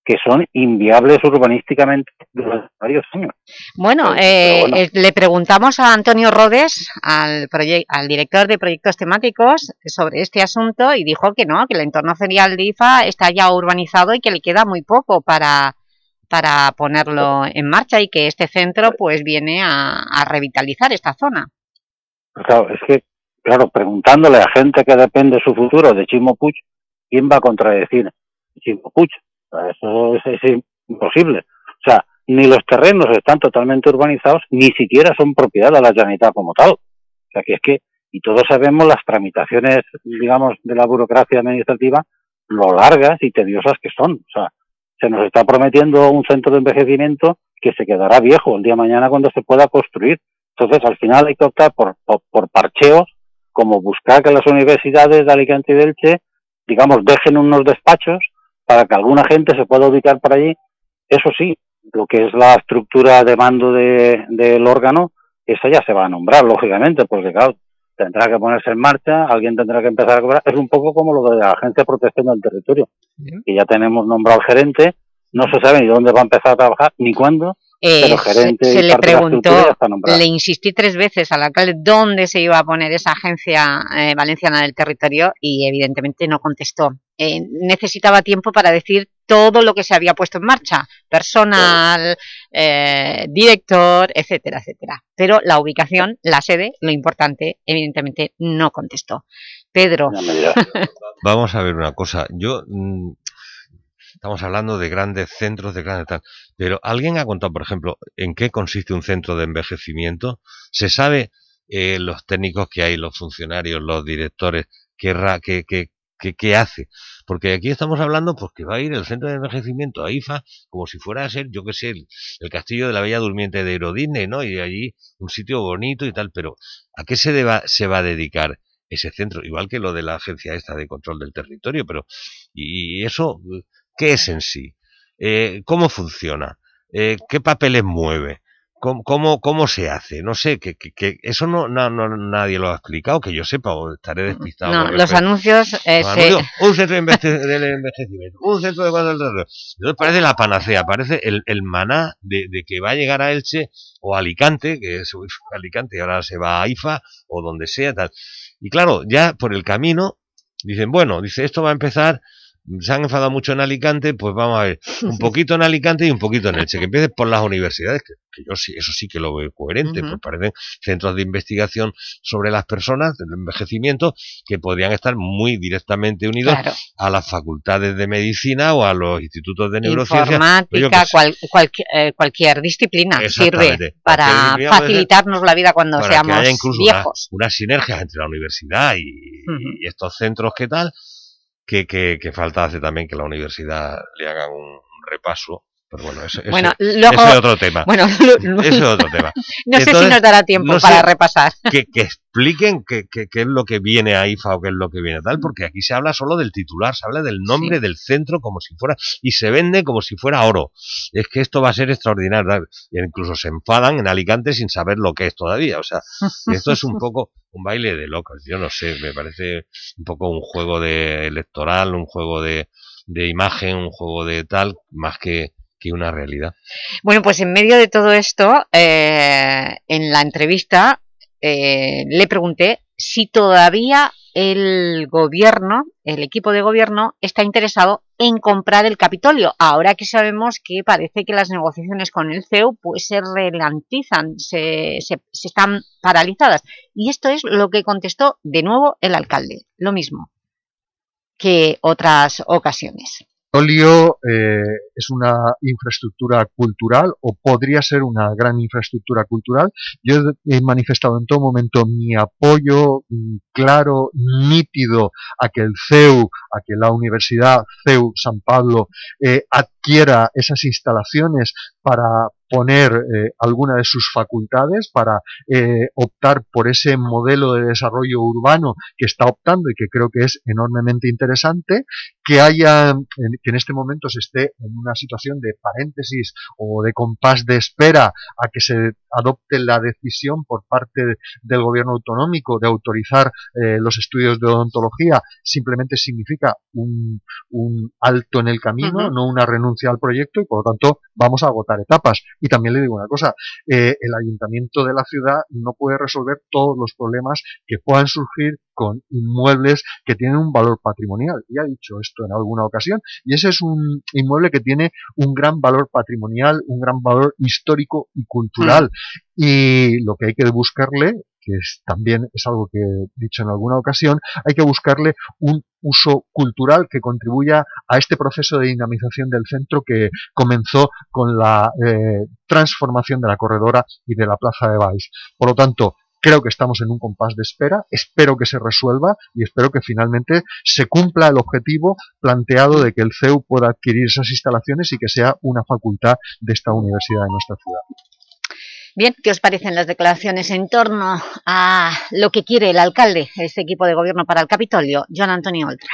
que son inviables urbanísticamente durante varios años. Bueno, eh, bueno. eh, le preguntamos a Antonio Rodes, al, al director de proyectos temáticos, sobre este asunto y dijo que no, que el entorno ferial de IFA está ya urbanizado y que le queda muy poco para, para ponerlo en marcha y que este centro pues viene a, revitalizar esta zona. Claro, es que, claro, preguntándole a gente que depende de su futuro de Chimo Puig, ¿quién va a contradecir Chimo Puig? Eso es, imposible. O sea, ni los terrenos están totalmente urbanizados, ni siquiera son propiedad de la Generalitat como tal. O sea, que es que, y todos sabemos las tramitaciones, digamos, de la burocracia administrativa, lo largas y tediosas que son. O sea, se nos está prometiendo un centro de envejecimiento que se quedará viejo el día de mañana cuando se pueda construir. Entonces, al final hay que optar por, por, parcheos, como buscar que las universidades de Alicante y de Elche, digamos, dejen unos despachos para que alguna gente se pueda ubicar por allí. Eso sí, lo que es la estructura de mando del órgano, esa ya se va a nombrar, lógicamente, porque claro, tendrá que ponerse en marcha, alguien tendrá que empezar a cobrar. Es un poco como lo de la Agencia de Protección del Territorio, que ya tenemos nombrado al gerente, no se sabe ni dónde va a empezar a trabajar, ni cuándo, eh, gerente se, le preguntó, le insistí tres veces al alcalde dónde se iba a poner esa agencia eh, valenciana del territorio y evidentemente no contestó. Eh, necesitaba tiempo para decir todo lo que se había puesto en marcha, personal, eh, director, etcétera, etcétera. Pero la ubicación, la sede, lo importante, evidentemente no contestó. Pedro. Vamos a ver una cosa. Yo mm, estamos hablando de grandes centros, de grandes tal, pero ¿alguien ha contado, por ejemplo, en qué consiste un centro de envejecimiento? ¿Se sabe eh, los técnicos que hay, los funcionarios, los directores, qué, qué, qué, qué, hace? Porque aquí estamos hablando pues que va a ir el centro de envejecimiento a IFA como si fuera a ser, yo qué sé, el, castillo de la Bella Durmiente de Aerodine, ¿no? Y allí un sitio bonito y tal, pero ¿a qué se, deba, se va a dedicar ese centro? Igual que lo de la agencia esta de control del territorio, pero ¿y eso qué es en sí? Eh, ¿Cómo funciona? Eh, ¿Qué papeles mueve? ¿Cómo, cómo, se hace? No sé, que, que, eso no, no, nadie lo ha explicado, que yo sepa, o estaré despistado. No, los anuncios... Eh, un centro de envejecimiento, un centro de cuadro Entonces parece la panacea, parece el, el maná de, de, que va a llegar a Elche o a Alicante, que es Alicante y ahora se va a IFA o donde sea, tal. Y claro, ya por el camino, dicen, bueno, dice, esto va a empezar se han enfadado mucho en Alicante, pues vamos a ver, un poquito en Alicante y un poquito en Elche, que empiece por las universidades, que, yo sí, eso sí que lo veo coherente, pues parecen centros de investigación sobre las personas, del envejecimiento, que podrían estar muy directamente unidos a las facultades de medicina o a los institutos de neurociencia. Informática, eh, cualquier disciplina sirve para facilitarnos la vida cuando seamos que haya incluso viejos. Unas sinergias entre la universidad y, y estos centros que tal, que, que, que falta hace también que la universidad le haga un repaso pero bueno, ese, es otro tema. Bueno, es otro tema. no sé si nos dará tiempo para repasar. Que, que expliquen qué, es lo que viene a IFA o qué es lo que viene tal, porque aquí se habla solo del titular, se habla del nombre del centro como si fuera, y se vende como si fuera oro. Es que esto va a ser extraordinario. Y incluso se enfadan en Alicante sin saber lo que es todavía. O sea, esto es un poco un baile de locos. Yo no sé, me parece un poco un juego de electoral, un juego de, de imagen, un juego de tal, más que que una realidad. Bueno, pues en medio de todo esto, eh, en la entrevista eh, le pregunté si todavía el gobierno, el equipo de gobierno, está interesado en comprar el Capitolio, ahora que sabemos que parece que las negociaciones con el CEU pues se ralentizan, se, se, se están paralizadas. Y esto es lo que contestó de nuevo el alcalde, lo mismo que otras ocasiones. Capitolio eh, es una infraestructura cultural o podría ser una gran infraestructura cultural. Yo he manifestado en todo momento mi apoyo mm, claro, nítido a que el CEU, a que la Universidad CEU San Pablo eh, adquiera esas instalaciones para poner eh, alguna de sus facultades para eh, optar por ese modelo de desarrollo urbano que está optando y que creo que es enormemente interesante, que haya, que en este momento se esté en una situación de paréntesis o de compás de espera a que se adopte la decisión por parte del gobierno autonómico de autorizar eh, los estudios de odontología, simplemente significa un, un alto en el camino, no una renuncia al proyecto y por lo tanto vamos a agotar etapas Y también le digo una cosa, eh, el ayuntamiento de la ciudad no puede resolver todos los problemas que puedan surgir con inmuebles que tienen un valor patrimonial. Ya he dicho esto en alguna ocasión, y ese es un inmueble que tiene un gran valor patrimonial, un gran valor histórico y cultural. Mm. Y lo que hay que buscarle que es, también es algo que he dicho en alguna ocasión, hay que buscarle un uso cultural que contribuya a este proceso de dinamización del centro que comenzó con la eh, transformación de la corredora y de la plaza de Valls. Por lo tanto, creo que estamos en un compás de espera, espero que se resuelva y espero que finalmente se cumpla el objetivo planteado de que el CEU pueda adquirir esas instalaciones y que sea una facultad de esta universidad de nuestra ciudad. Bien, ¿qué os parecen las declaraciones en torno a lo que quiere el alcalde, este equipo de gobierno para el Capitolio? Joan Antonio Oltra.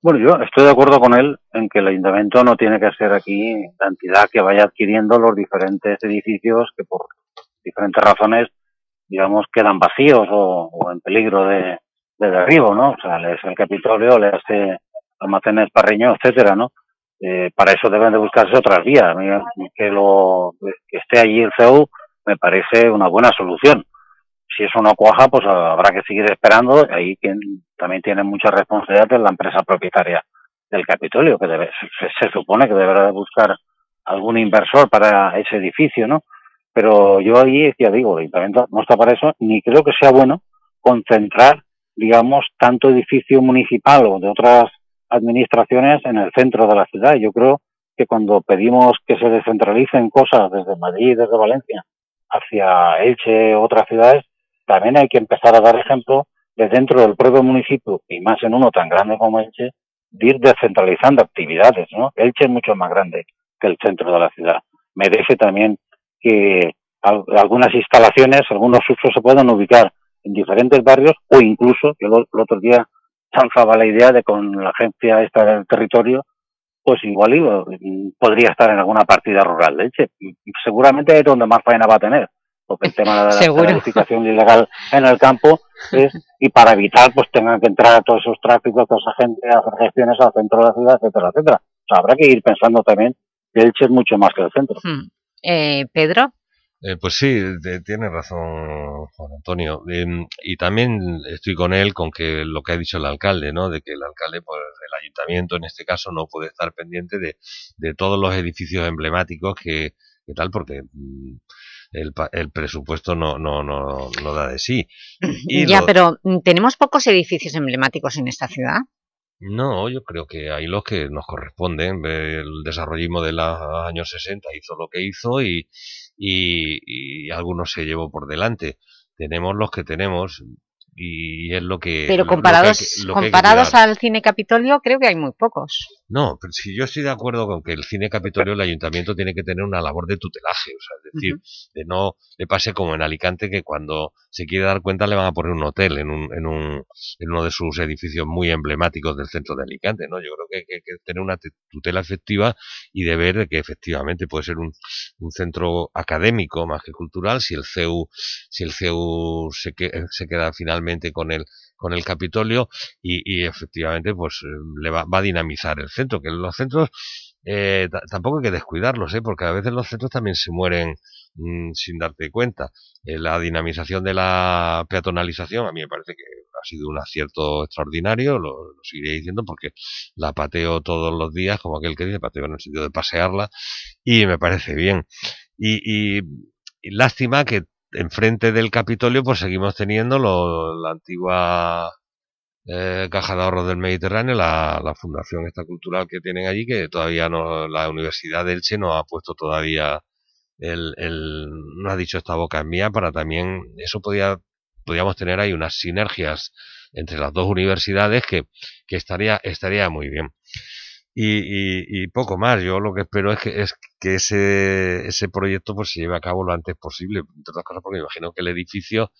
Bueno, yo estoy de acuerdo con él en que el ayuntamiento no tiene que ser aquí la entidad que vaya adquiriendo los diferentes edificios que por diferentes razones, digamos, quedan vacíos o, en peligro de, derribo, ¿no? O sea, le el Capitolio, le hace almacenes Parreño, etcétera, ¿no? Eh, para eso deben de buscarse otras vías. Que, lo, que esté allí el CEU me parece una buena solución. Si eso no cuaja, pues habrá que seguir esperando. Ahí quien también tiene mucha responsabilidad es la empresa propietaria del Capitolio, que debe, se, supone que deberá de buscar algún inversor para ese edificio, ¿no? Pero yo ahí, ya digo, no está para eso, ni creo que sea bueno concentrar, digamos, tanto edificio municipal o de otras administraciones en el centro de la ciudad. Yo creo que cuando pedimos que se descentralicen cosas desde Madrid, desde Valencia, hacia Elche, otras ciudades, también hay que empezar a dar ejemplo de dentro del propio municipio, y más en uno tan grande como Elche, de ir descentralizando actividades, ¿no? Elche es mucho más grande que el centro de la ciudad. Merece también que algunas instalaciones, algunos usos se puedan ubicar en diferentes barrios o incluso, yo el otro día lanzaba la idea de con la agencia esta del territorio, pues igual podría estar en alguna partida rural. De hecho, seguramente es donde más faena va a tener, porque el tema de la edificación ilegal en el campo es, y para evitar pues tengan que entrar a todos esos tráficos, toda esa gente a hacer gestiones al centro de la ciudad, etcétera, etcétera. O sea, habrá que ir pensando también que Elche es mucho más que el centro. Hmm. Eh, Pedro. Eh, pues sí, tiene razón Juan Antonio. Em, y también estoy con él con que lo que ha dicho el alcalde, ¿no? De que el alcalde, pues el ayuntamiento en este caso no puede estar pendiente de, de todos los edificios emblemáticos que, que tal, porque mm, el, el, presupuesto no, no, no, no, da de sí. Y ya, pero mm, ¿tenemos pocos edificios emblemáticos en esta ciudad? No, yo creo que hay los que nos corresponden. El desarrollismo de los años 60 hizo lo que hizo y, y, y algunos se llevó por delante. Tenemos los que tenemos y es lo que... Pero comparados, comparados al Cine Capitolio creo que hay muy pocos. No, pero si yo estoy de acuerdo con que el Cine Capitolio, el Ayuntamiento tiene que tener una labor de tutelaje, o sea, es decir, de no le pase como en Alicante que cuando se quiere dar cuenta le van a poner un hotel en, un, en, un, en uno de sus edificios muy emblemáticos del centro de Alicante, ¿no? Yo creo que hay que, tener una tutela efectiva y de ver que efectivamente puede ser un, un centro académico más que cultural si el CEU, si el CEU se, se queda finalmente con el con el Capitolio y, efectivamente pues eh, le va, a dinamizar el centro, que los centros eh, tampoco hay que descuidarlos, ¿eh? porque a veces los centros también se mueren mm, sin darte cuenta. Eh, la dinamización de la peatonalización a mí me parece que ha sido un acierto extraordinario, lo, seguiré diciendo porque la pateo todos los días, como aquel que dice, pateo en el sentido de pasearla, y me parece bien. y, y lástima que enfrente del Capitolio pues seguimos teniendo la antigua eh, Caja de Ahorros del Mediterráneo, la, fundación esta cultural que tienen allí, que todavía no, la Universidad de Elche no ha puesto todavía el, no ha dicho esta boca en mía para también, eso podía, podríamos tener ahí unas sinergias entre las dos universidades que, que estaría, estaría muy bien y, y, poco más. Yo lo que espero es que, es que ese, ese proyecto pues se lleve a cabo lo antes posible, entre otras cosas porque me imagino que el edificio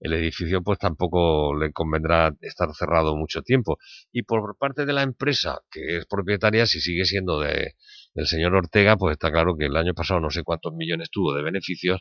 el edificio pues tampoco le convendrá estar cerrado mucho tiempo. Y por parte de la empresa, que es propietaria, si sigue siendo de, del señor Ortega, pues está claro que el año pasado no sé cuántos millones tuvo de beneficios,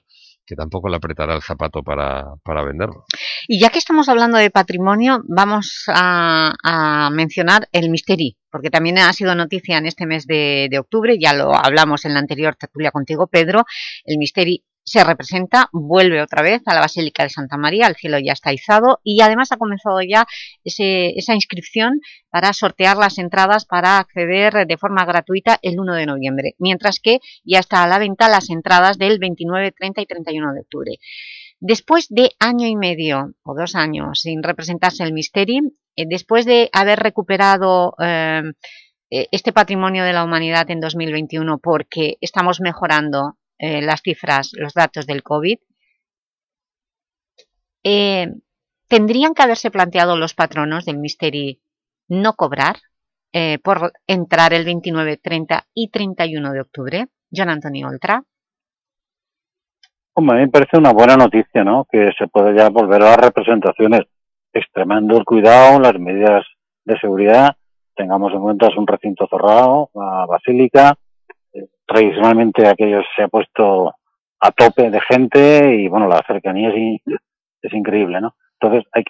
que tampoco le apretará el zapato para, para venderlo. Y ya que estamos hablando de patrimonio, vamos a, a mencionar el Misteri, porque también ha sido noticia en este mes de, de, octubre, ya lo hablamos en la anterior tertulia contigo, Pedro, el Misteri se representa, vuelve otra vez a la Basílica de Santa María, el cielo ya está izado y además ha comenzado ya esa inscripción para sortear las entradas para acceder de forma gratuita el 1 de noviembre, mientras que ya está a la venta las entradas del 29, 30 y 31 de octubre. Después de año y medio o dos años sin representarse el Misteri, eh, después de haber recuperado eh, eh, este patrimonio de la humanidad en 2021 porque estamos mejorando eh, las cifras, los datos del COVID, eh, ¿tendrían que haberse planteado los patronos del Misteri no cobrar eh, por entrar el 29, 30 y 31 de octubre? John Antonio Oltra. A mí me parece una buena noticia, ¿no? Que se puede ya volver a las representaciones, extremando el cuidado, las medidas de seguridad, tengamos en cuenta es un recinto cerrado, la basílica, tradicionalmente aquello se ha puesto a tope de gente y bueno, la cercanía es, es increíble, ¿no? Entonces, hay,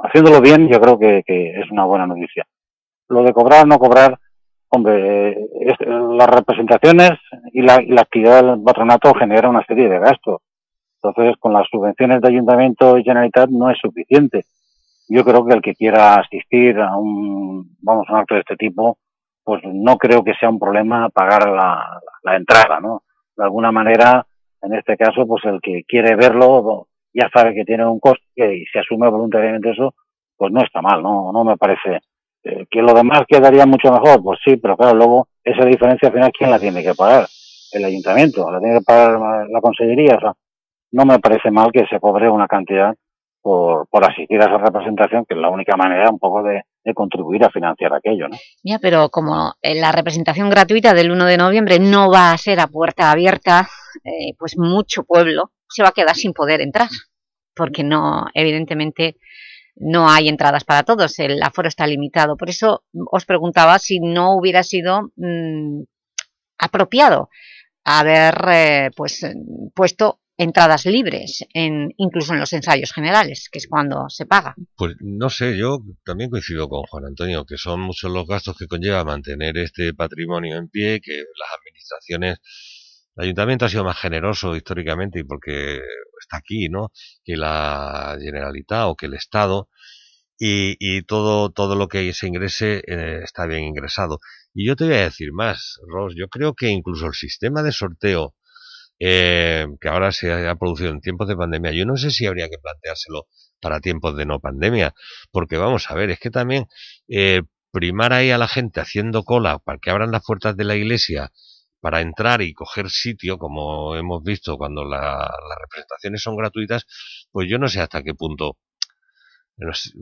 haciéndolo bien, yo creo que, que, es una buena noticia. Lo de cobrar no cobrar, hombre, es, las representaciones y la, y la actividad del patronato genera una serie de gastos. Entonces, con las subvenciones de ayuntamiento y generalitat no es suficiente. Yo creo que el que quiera asistir a un, vamos, un acto de este tipo, pues no creo que sea un problema pagar la, la entrada, ¿no? De alguna manera, en este caso, pues el que quiere verlo ya sabe que tiene un coste y se asume voluntariamente eso, pues no está mal, no, no me parece. Eh, que lo demás quedaría mucho mejor, pues sí, pero claro, luego esa diferencia al final, ¿quién la tiene que pagar? El ayuntamiento, la tiene que pagar la consellería, o sea, no me parece mal que se cobre una cantidad por, por asistir a esa representación, que es la única manera un poco de, de contribuir a financiar aquello. ¿no? Ya, pero como la representación gratuita del 1 de noviembre no va a ser a puerta abierta, eh, pues mucho pueblo se va a quedar sin poder entrar, porque no, evidentemente no hay entradas para todos, el aforo está limitado. Por eso os preguntaba si no hubiera sido mmm, apropiado haber eh, pues, puesto entradas libres, en, incluso en los ensayos generales, que es cuando se paga. Pues no sé, yo también coincido con Juan Antonio, que son muchos los gastos que conlleva mantener este patrimonio en pie, que las administraciones, el ayuntamiento ha sido más generoso históricamente y porque está aquí, ¿no?, que la Generalitat o que el Estado, y, todo, todo lo que se ingrese eh, está bien ingresado. Y yo te voy a decir más, Ross, yo creo que incluso el sistema de sorteo eh, que ahora se ha producido en tiempos de pandemia. Yo no sé si habría que planteárselo para tiempos de no pandemia, porque vamos a ver, es que también eh, primar ahí a la gente haciendo cola para que abran las puertas de la iglesia para entrar y coger sitio, como hemos visto cuando la, las representaciones son gratuitas, pues yo no sé hasta qué punto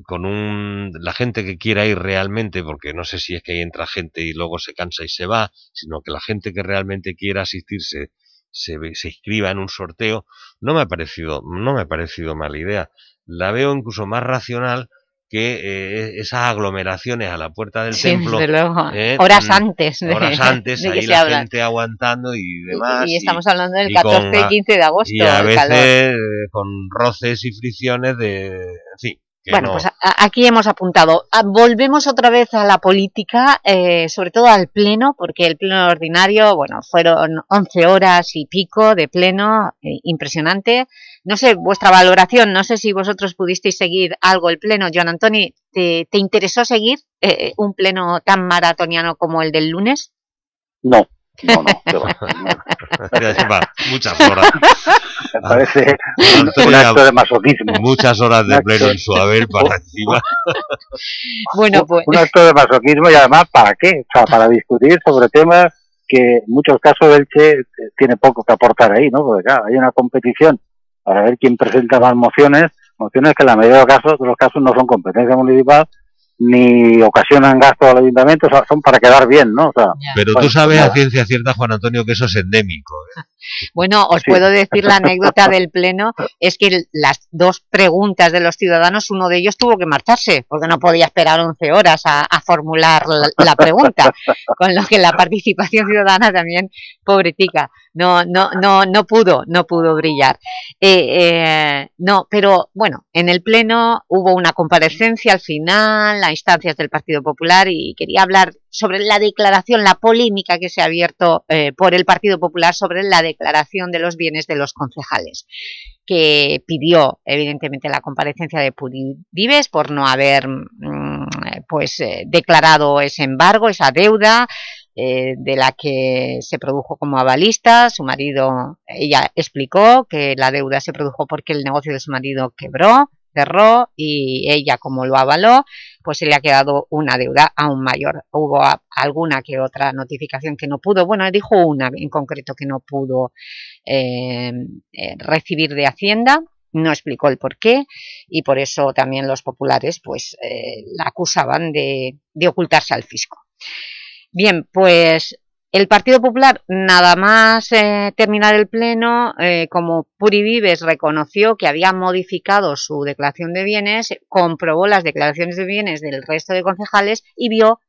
con un, la gente que quiera ir realmente, porque no sé si es que ahí entra gente y luego se cansa y se va, sino que la gente que realmente quiera asistirse se, se inscriba en un sorteo, no me ha parecido, no me ha parecido mala idea. La veo incluso más racional que eh, esas aglomeraciones a la puerta del sí, templo. Luego. Eh, horas antes. De, horas antes, de ahí la gente aguantando y demás. Y, y estamos hablando del 14 y 15 de agosto. Y a veces calor. con roces y fricciones de, en fin, bueno, no. pues a, aquí hemos apuntado. A, volvemos otra vez a la política, eh, sobre todo al pleno, porque el pleno ordinario, bueno, fueron 11 horas y pico de pleno, eh, impresionante. No sé, vuestra valoración, no sé si vosotros pudisteis seguir algo el pleno. Joan Antoni, ¿te, te interesó seguir eh, un pleno tan maratoniano como el del lunes? No, no, no, pero, no. muchas horas. Me parece un, un, acto de masoquismo. Muchas horas de pleno en su haber para encima. bueno, pues. Un acto de masoquismo y además, ¿para qué? O sea, para discutir sobre temas que en muchos casos el Che tiene poco que aportar ahí, ¿no? Porque claro, hay una competición para ver quién presenta más mociones, mociones que en la mayoría de los casos, de los casos no son competencia municipal, ni ocasionan gasto al ayuntamiento, o sea, son para quedar bien, ¿no? O sea, Pero tú sabes nada. a ciencia cierta, Juan Antonio, que eso es endémico. ¿eh? Bueno, os sí. puedo decir la anécdota del Pleno, es que las dos preguntas de los ciudadanos, uno de ellos tuvo que marcharse, porque no podía esperar 11 horas a, a formular la, la, pregunta, con lo que la participación ciudadana también pobretica, no, no, no, no pudo, no pudo brillar. Eh, eh, no, pero bueno, en el Pleno hubo una comparecencia al final, a instancias del Partido Popular y quería hablar sobre la declaración, la polémica que se ha abierto eh, por el Partido Popular sobre la declaración de los bienes de los concejales que pidió evidentemente la comparecencia de Puri Vives por no haber mm, pues, declarado ese embargo, esa deuda, eh, de la que se produjo como avalista, su marido, ella explicó que la deuda se produjo porque el negocio de su marido quebró, cerró y ella como lo avaló, pues se le ha quedado una deuda aún mayor. Hubo alguna que otra notificación que no pudo, bueno, dijo una en concreto que no pudo eh, eh, recibir de Hacienda, no explicó el por qué y por eso también los populares pues la acusaban de, de ocultarse al fisco. Bien, pues el Partido Popular, nada más eh, terminar el pleno, eh, como Puri Vives reconoció que había modificado su declaración de bienes, comprobó las declaraciones de bienes del resto de concejales y vio,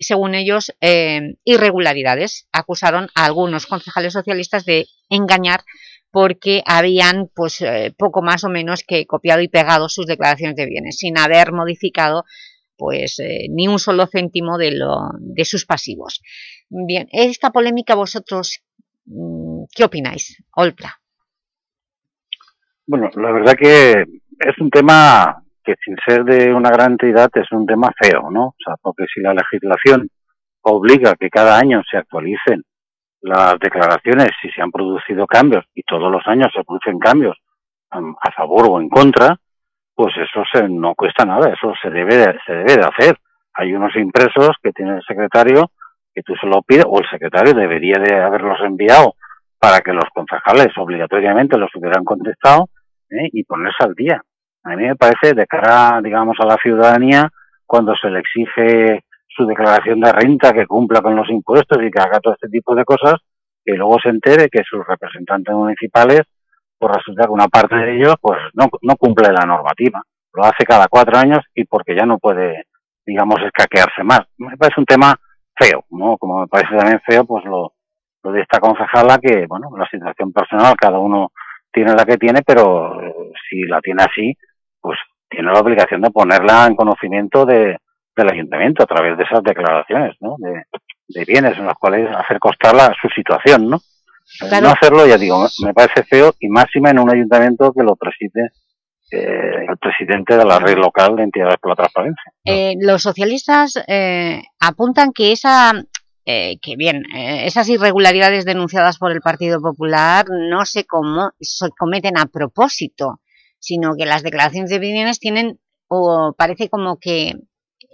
según ellos, eh, irregularidades. Acusaron a algunos concejales socialistas de engañar porque habían pues, poco más o menos que copiado y pegado sus declaraciones de bienes, sin haber modificado pues eh, ni un solo céntimo de, lo, de sus pasivos. Bien, esta polémica vosotros, mm, ¿qué opináis? Oltra. Bueno, la verdad que es un tema que sin ser de una gran entidad es un tema feo, ¿no? O sea, porque si la legislación obliga que cada año se actualicen las declaraciones si se han producido cambios, y todos los años se producen cambios a favor o en contra, pues eso se, no cuesta nada, eso se debe, de, se debe de hacer. Hay unos impresos que tiene el secretario que tú se lo pides, o el secretario debería de haberlos enviado para que los concejales obligatoriamente los hubieran contestado ¿eh? y ponerse al día. A mí me parece, de cara, digamos, a la ciudadanía, cuando se le exige su declaración de renta, que cumpla con los impuestos y que haga todo este tipo de cosas, que luego se entere que sus representantes municipales pues resulta que una parte de ellos pues no, no cumple la normativa. Lo hace cada cuatro años y porque ya no puede, digamos, escaquearse más. Me parece un tema feo, ¿no? Como me parece también feo, pues lo, lo de esta concejala que, bueno, la situación personal cada uno tiene la que tiene, pero eh, si la tiene así, pues tiene la obligación de ponerla en conocimiento de, del ayuntamiento a través de esas declaraciones, ¿no? De, de bienes en los cuales hacer constar su situación, ¿no? No hacerlo, ya digo, me parece feo y máxima en un ayuntamiento que lo preside eh, el presidente de la red local de entidades por la transparencia. Eh, los socialistas eh, apuntan que esa que bien, esas irregularidades denunciadas por el Partido Popular no se, como, se cometen a propósito, sino que las declaraciones de bienes tienen, o parece como que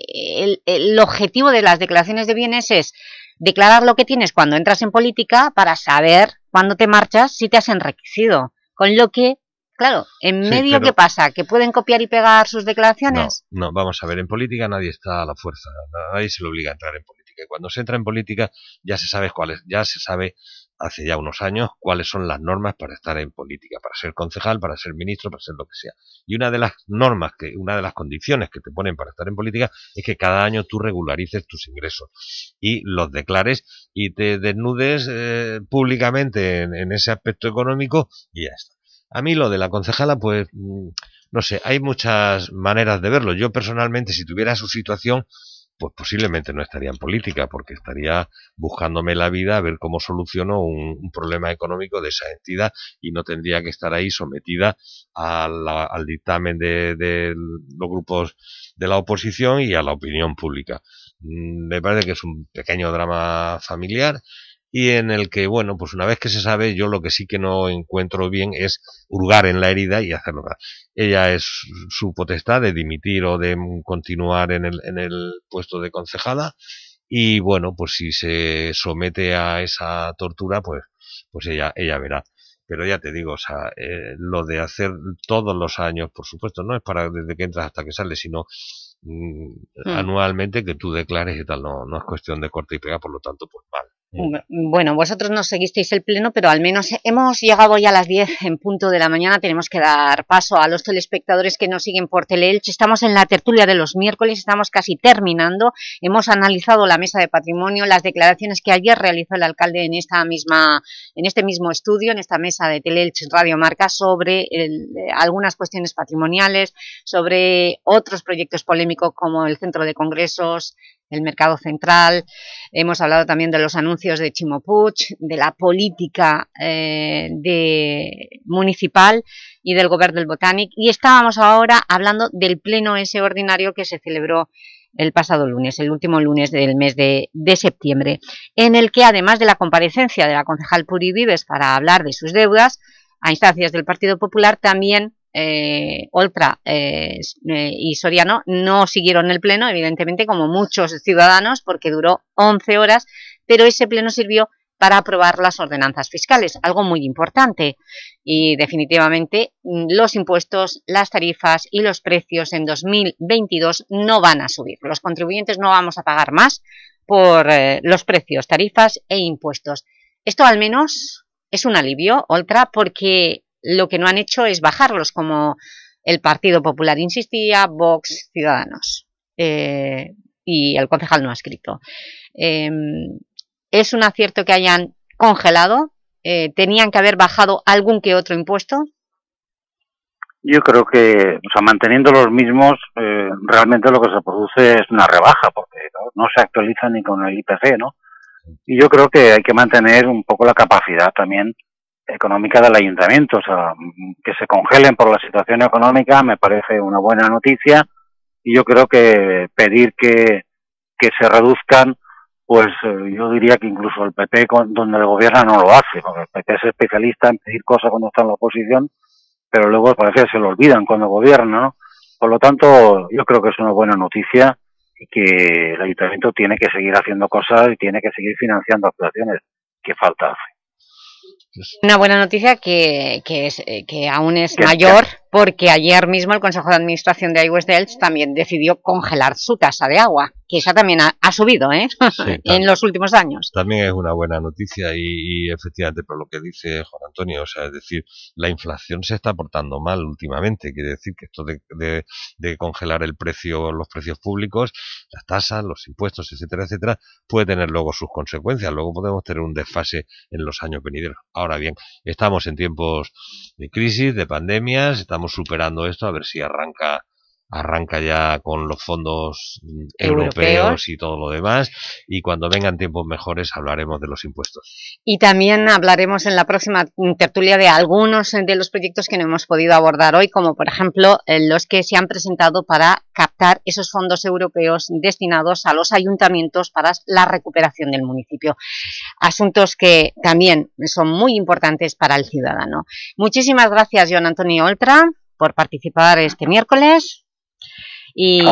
el, el objetivo de las declaraciones de bienes es declarar lo que tienes cuando entras en política para saber cuando te marchas si te has enriquecido. Con lo que, claro, en medio, ¿qué pasa? ¿Que pueden copiar y pegar sus declaraciones? No, no, vamos a ver, en política nadie está a la fuerza, nadie se le obliga a entrar en política. Y cuando se entra en política ya se sabe cuál ya se sabe hace ya unos años cuáles son las normas para estar en política, para ser concejal, para ser ministro, para ser lo que sea. Y una de las normas, que una de las condiciones que te ponen para estar en política es que cada año tú regularices tus ingresos y los declares y te desnudes eh, públicamente en, ese aspecto económico y ya está. A mí lo de la concejala, pues, mm, no sé, hay muchas maneras de verlo. Yo personalmente, si tuviera su situación, pues posiblemente no estaría en política, porque estaría buscándome la vida a ver cómo soluciono un, problema económico de esa entidad y no tendría que estar ahí sometida al dictamen de, los grupos de la oposición y a la opinión pública. Mm, me parece que es un pequeño drama familiar y en el que, bueno, pues una vez que se sabe, yo lo que sí que no encuentro bien es hurgar en la herida y hacerlo. Ella es su potestad de dimitir o de continuar en el, en el puesto de concejada y, bueno, pues si se somete a esa tortura, pues, pues ella, ella verá. Pero ya te digo, o sea, eh, lo de hacer todos los años, por supuesto, no es para desde que entras hasta que sales, sino mm, hmm. anualmente que tú declares y tal, no, no es cuestión de corte y pega, por lo tanto, pues mal. Bueno, vosotros no seguisteis el pleno, pero al menos hemos llegado ya a las 10 en punto de la mañana. Tenemos que dar paso a los telespectadores que nos siguen por Teleelch. Estamos en la tertulia de los miércoles, estamos casi terminando. Hemos analizado la mesa de patrimonio, las declaraciones que ayer realizó el alcalde en, esta misma, en este mismo estudio, en esta mesa de Teleelch Radio Marca, sobre algunas cuestiones patrimoniales, sobre otros proyectos polémicos como el centro de congresos, el mercado central, hemos hablado también de los anuncios de Chimopuch, de la política eh, de municipal y del Gobierno del Botánic y estábamos ahora hablando del pleno ese ordinario que se celebró el pasado lunes, el último lunes del mes de, de, septiembre, en el que además de la comparecencia de la concejal Puri Vives para hablar de sus deudas, a instancias del Partido Popular también eh, Oltra eh, eh, y Soriano no siguieron el pleno, evidentemente, como muchos ciudadanos, porque duró 11 horas, pero ese pleno sirvió para aprobar las ordenanzas fiscales, algo muy importante. Y definitivamente mm, los impuestos, las tarifas y los precios en 2022 no van a subir. Los contribuyentes no vamos a pagar más por los precios, tarifas e impuestos. Esto al menos es un alivio, Oltra, porque lo que no han hecho es bajarlos, como el Partido Popular insistía, Vox, Ciudadanos. Eh, y el concejal no ha escrito. Em, ¿Es un acierto que hayan congelado? Eh, ¿Tenían que haber bajado algún que otro impuesto? Yo creo que, o sea, manteniendo los mismos, eh, realmente lo que se produce es una rebaja, porque ¿no? se actualiza ni con el IPC, ¿no? Y yo creo que hay que mantener un poco la capacidad también económica del ayuntamiento. O sea, que se congelen por la situación económica me parece una buena noticia y yo creo que pedir que, que se reduzcan, pues eh, yo diría que incluso el PP donde el gobierna no lo hace, porque el PP es especialista en pedir cosas cuando está en la oposición, pero luego parece que se lo olvidan cuando gobierna, ¿no? Por lo tanto, yo creo que es una buena noticia y que el ayuntamiento tiene que seguir haciendo cosas y tiene que seguir financiando actuaciones que falta hace. Una buena noticia que, que, es, eh, que aún es mayor porque ayer mismo el Consejo de Administración de iWest Delch también decidió congelar su tasa de agua, que esa también ha, subido ¿eh? en los últimos años. También es una buena noticia y, efectivamente por lo que dice Juan Antonio, o sea, es decir, la inflación se está portando mal últimamente, quiere decir que esto de, de, congelar el precio, los precios públicos, las tasas, los impuestos, etcétera, etcétera, puede tener luego sus consecuencias, luego podemos tener un desfase en los años venideros. Ahora bien, estamos en tiempos de crisis, de pandemias, estamos superando esto, a ver si arranca arranca ya con los fondos europeos. y todo lo demás y cuando vengan tiempos mejores hablaremos de los impuestos. Y también hablaremos en la próxima tertulia de algunos de los proyectos que no hemos podido abordar hoy, como por ejemplo eh, los que se han presentado para captar esos fondos europeos destinados a los ayuntamientos para la recuperación del municipio. Asuntos que también son muy importantes para el ciudadano. Muchísimas gracias, Joan Antonio Oltra, por participar este miércoles. Y,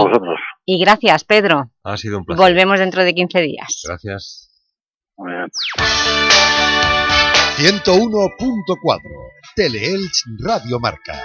y gracias, Pedro. Ha sido un placer. Volvemos dentro de 15 días. Gracias. 101.4 Teleelch Radio Marca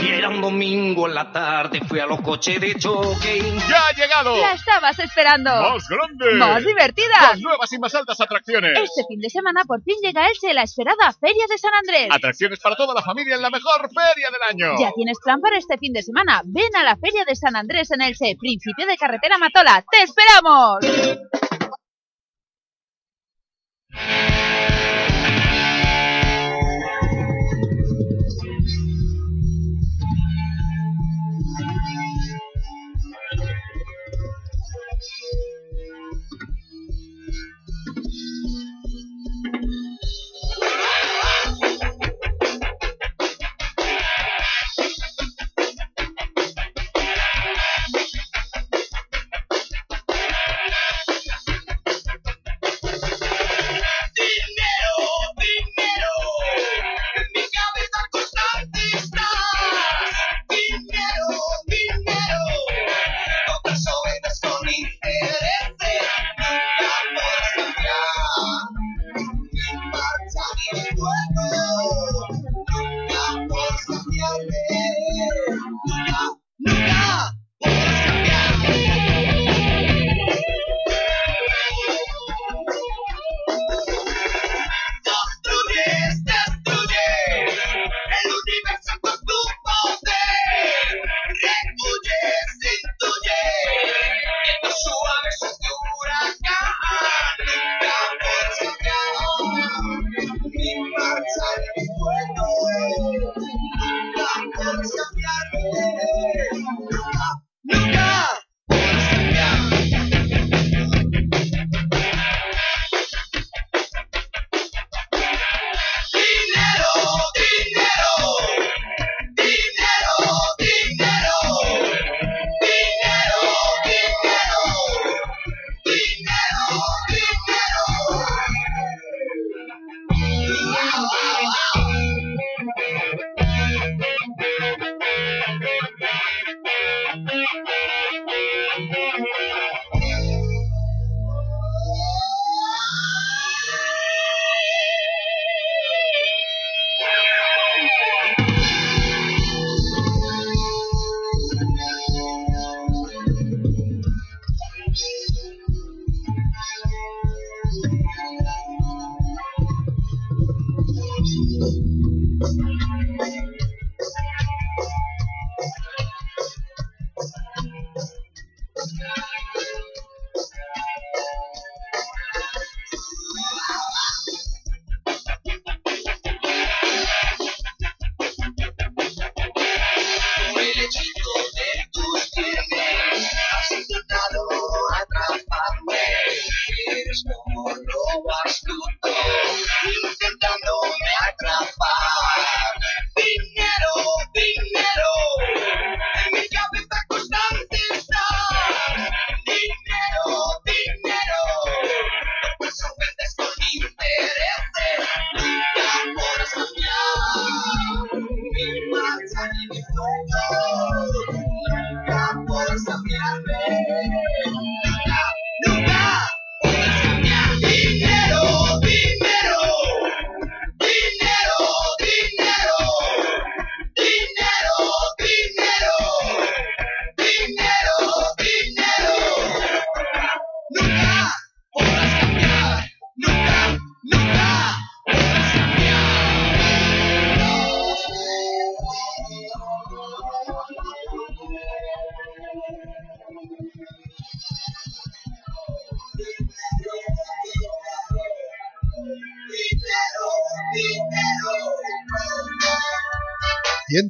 Y era un domingo en la tarde, fui a los coches de choque. ¡Ya ha llegado! ¡La estabas esperando! ¡Más grande! ¡Más divertida! ¡Con nuevas y más altas atracciones! Este fin de semana por fin llega Elche la esperada Feria de San Andrés. Atracciones para toda la familia en la mejor feria del año. Ya tienes plan para este fin de semana. Ven a la Feria de San Andrés en Elche, principio de carretera Matola. ¡Te esperamos!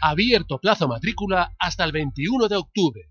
Abierto plazo matrícula hasta el 21 de octubre.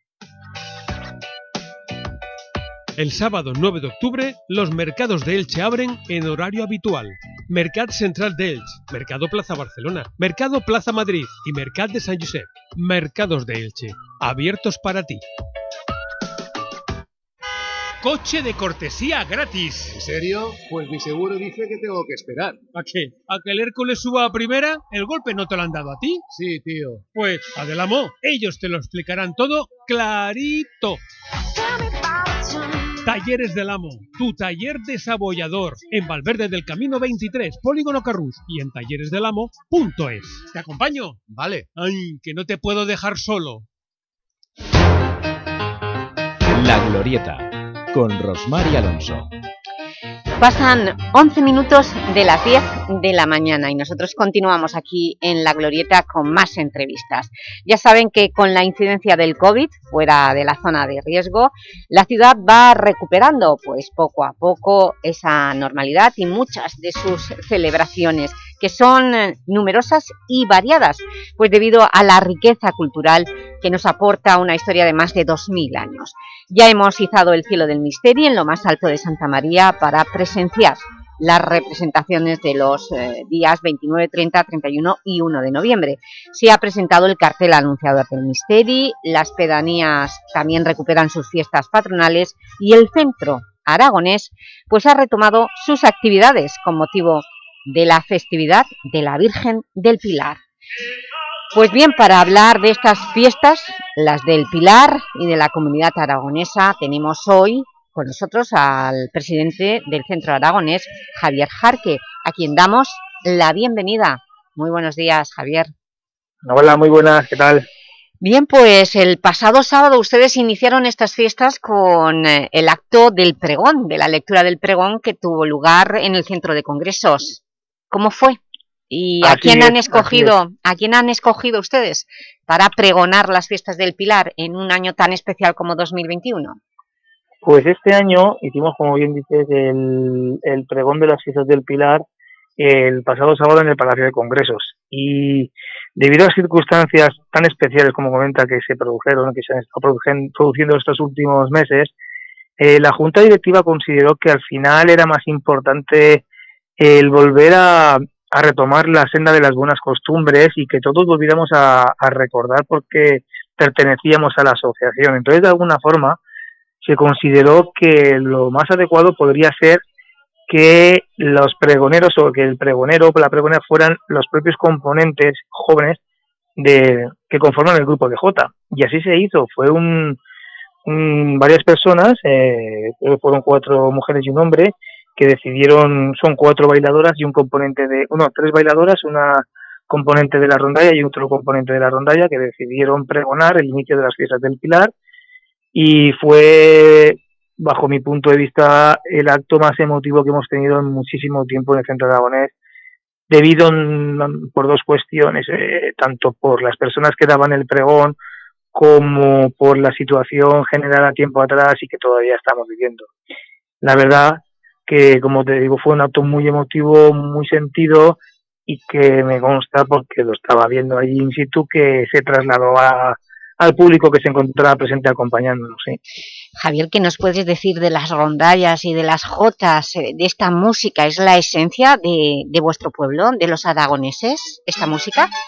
El sábado 9 de octubre, los mercados de Elche abren en horario habitual. Mercat Central de Elche, Mercado Plaza Barcelona, Mercado Plaza Madrid y Mercat de San Josep. Mercados de Elche, abiertos para ti. Coche de cortesía gratis. ¿En serio? Pues mi seguro dice que tengo que esperar. ¿A qué? ¿A que el Hércules suba a primera? ¿El golpe no te lo han dado a ti? Sí, tío. Pues, Adelamo, ellos te lo explicarán todo clarito. Talleres del Amo, tu taller desabollador, en Valverde del Camino 23, Polígono Carrús y en talleresdelamo.es. ¿Te acompaño? Vale. Ay, que no te puedo dejar solo. La Glorieta, con Rosmar y Alonso. Pasan 11 minutos de las 10 de la mañana y nosotros continuamos aquí en La Glorieta con más entrevistas. Ya saben que con la incidencia del COVID fuera de la zona de riesgo, la ciudad va recuperando pues poco a poco esa normalidad y muchas de sus celebraciones que son eh, numerosas y variadas, pues debido a la riqueza cultural que nos aporta una historia de más de 2.000 años. Ya hemos izado el cielo del misterio en lo más alto de Santa María para presenciar las representaciones de los eh, días 29, 30, 31 y 1 de noviembre. Se ha presentado el cartel anunciador del Misteri, las pedanías también recuperan sus fiestas patronales y el centro aragonés pues ha retomado sus actividades con motivo de la festividad de la Virgen del Pilar. Pues bien, para hablar de estas fiestas, las del Pilar y de la comunidad aragonesa, tenemos hoy con nosotros al presidente del Centro Aragonés, Javier Jarque, a quien damos la bienvenida. Muy buenos días, Javier. Hola, muy buenas, ¿qué tal? Bien, pues el pasado sábado ustedes iniciaron estas fiestas con eh, el acto del pregón, de la lectura del pregón que tuvo lugar en el Centro de Congresos. ¿Cómo fue? ¿Y a quién han es, escogido, a quién han escogido ustedes para pregonar las fiestas del Pilar en un año tan especial como 2021? Pues este año hicimos, como bien dices, el, pregón de las fiestas del Pilar el pasado sábado en el Palacio de Congresos. Y debido a circunstancias tan especiales como comenta que se produjeron, que se han estado produciendo estos últimos meses, eh, la Junta Directiva consideró que al final era más importante el volver a, a retomar la senda de las buenas costumbres y que todos volviéramos a, a recordar porque pertenecíamos a la asociación. Entonces, de alguna forma, se consideró que lo más adecuado podría ser que los pregoneros o que el pregonero o la pregonera fueran los propios componentes jóvenes de que conforman el grupo de J. Y así se hizo. Fue un, varias personas, eh, fueron cuatro mujeres y un hombre, que decidieron, son cuatro bailadoras y un componente de, uno, tres bailadoras, una componente de la rondalla y otro componente de la rondalla que decidieron pregonar el inicio de las fiestas del Pilar y fue, bajo mi punto de vista, el acto más emotivo que hemos tenido en muchísimo tiempo en el Centro Aragonés, debido por dos cuestiones, eh, tanto por las personas que daban el pregón como por la situación generada tiempo atrás y que todavía estamos viviendo. La verdad que, como te digo, fue un acto muy emotivo, muy sentido y que me consta porque lo estaba viendo allí in situ que se trasladó al público que se encontraba presente acompañándonos. ¿sí? Javier, ¿qué nos puedes decir de las rondallas y de las jotas, eh, de esta música? ¿Es la esencia de, de vuestro pueblo, de los aragoneses, esta música?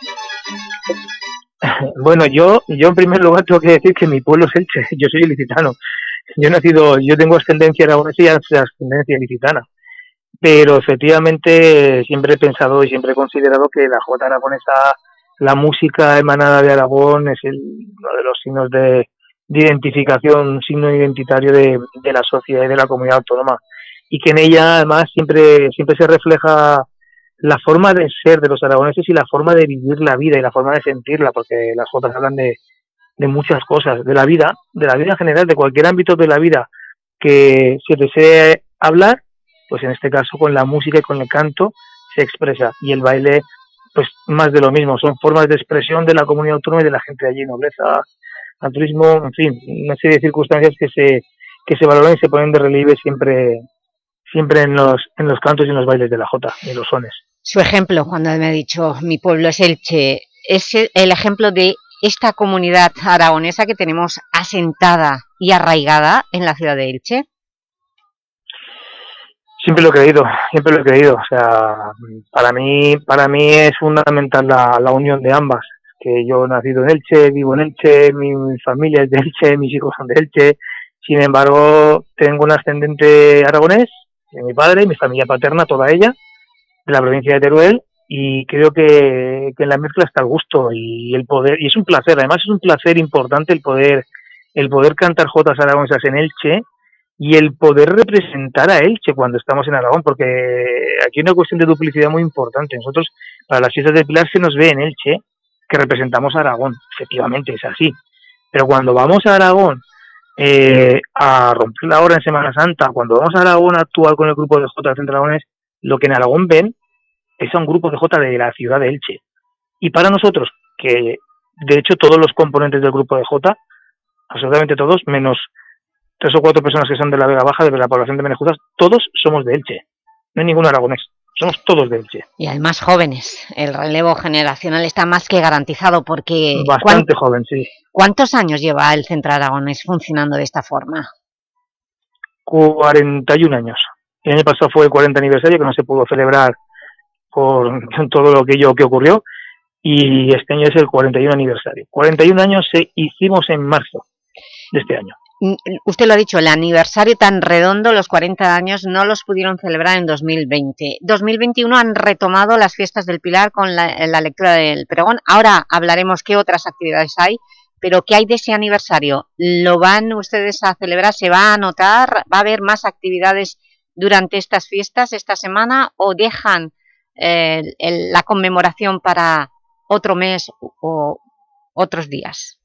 Bueno, yo, yo en primer lugar tengo que decir que mi pueblo es Elche, yo soy ilicitano. Yo he nacido, yo tengo ascendencia aragonesa y ascendencia ilicitana. Pero efectivamente siempre he pensado y siempre he considerado que la jota aragonesa, la música emanada de Aragón es el, uno de los signos de, identificación, un signo identitario de, la sociedad y de la comunidad autónoma. Y que en ella además siempre, siempre se refleja la forma de ser de los aragoneses y la forma de vivir la vida y la forma de sentirla, porque las jotas hablan de, de muchas cosas, de la vida, de la vida en general, de cualquier ámbito de la vida que se desee hablar, pues en este caso con la música y con el canto se expresa. Y el baile, pues más de lo mismo, son formas de expresión de la comunidad autónoma y de la gente allí, nobleza, turismo, en fin, una serie de circunstancias que se, que se valoran y se ponen de relieve siempre, siempre en los, en los cantos y en los bailes de la Jota y en los sones. Su ejemplo, cuando me ha dicho mi pueblo es Elche, es el ejemplo de esta comunidad aragonesa que tenemos asentada y arraigada en la ciudad de Elche? Siempre lo he creído, siempre lo he creído. O sea, para mí, para mí es fundamental la, la unión de ambas. Que yo he nacido en Elche, vivo en Elche, mi, familia es de Elche, mis hijos son de Elche. Sin embargo, tengo un ascendente aragonés, de mi padre, mi familia paterna, toda ella, de la provincia de Teruel, y creo que, que, en la mezcla está el gusto y el poder y es un placer además es un placer importante el poder el poder cantar jotas aragonesas en Elche y el poder representar a Elche cuando estamos en Aragón porque aquí hay una cuestión de duplicidad muy importante nosotros para las fiestas de Pilar se nos ve en Elche que representamos a Aragón efectivamente es así pero cuando vamos a Aragón eh, a romper la hora en Semana Santa cuando vamos a Aragón a actuar con el grupo de Jotas Aragones lo que en Aragón ven es a un grupo de J de la ciudad de Elche. Y para nosotros, que de hecho todos los componentes del grupo de J, absolutamente todos, menos tres o cuatro personas que son de la Vega Baja, de la población de Menejudas, todos somos de Elche. No hay ningún aragonés. Somos todos de Elche. Y además jóvenes. El relevo generacional está más que garantizado porque... Bastante joven, sí. ¿Cuántos años lleva el Centro Aragonés funcionando de esta forma? 41 años. El año pasado fue el 40 aniversario que no se pudo celebrar por todo lo que, yo, que ocurrió y este año es el 41 aniversario. 41 años se hicimos en marzo de este año. Mm, usted lo ha dicho, el aniversario tan redondo, los 40 años, no los pudieron celebrar en 2020. 2021 han retomado las fiestas del Pilar con la, la lectura del pregón. Ahora hablaremos qué otras actividades hay, pero ¿qué hay de ese aniversario? ¿Lo van ustedes a celebrar? ¿Se va a anotar? ¿Va a haber más actividades durante estas fiestas esta semana o dejan eh, el, la conmemoración para otro mes o otros días?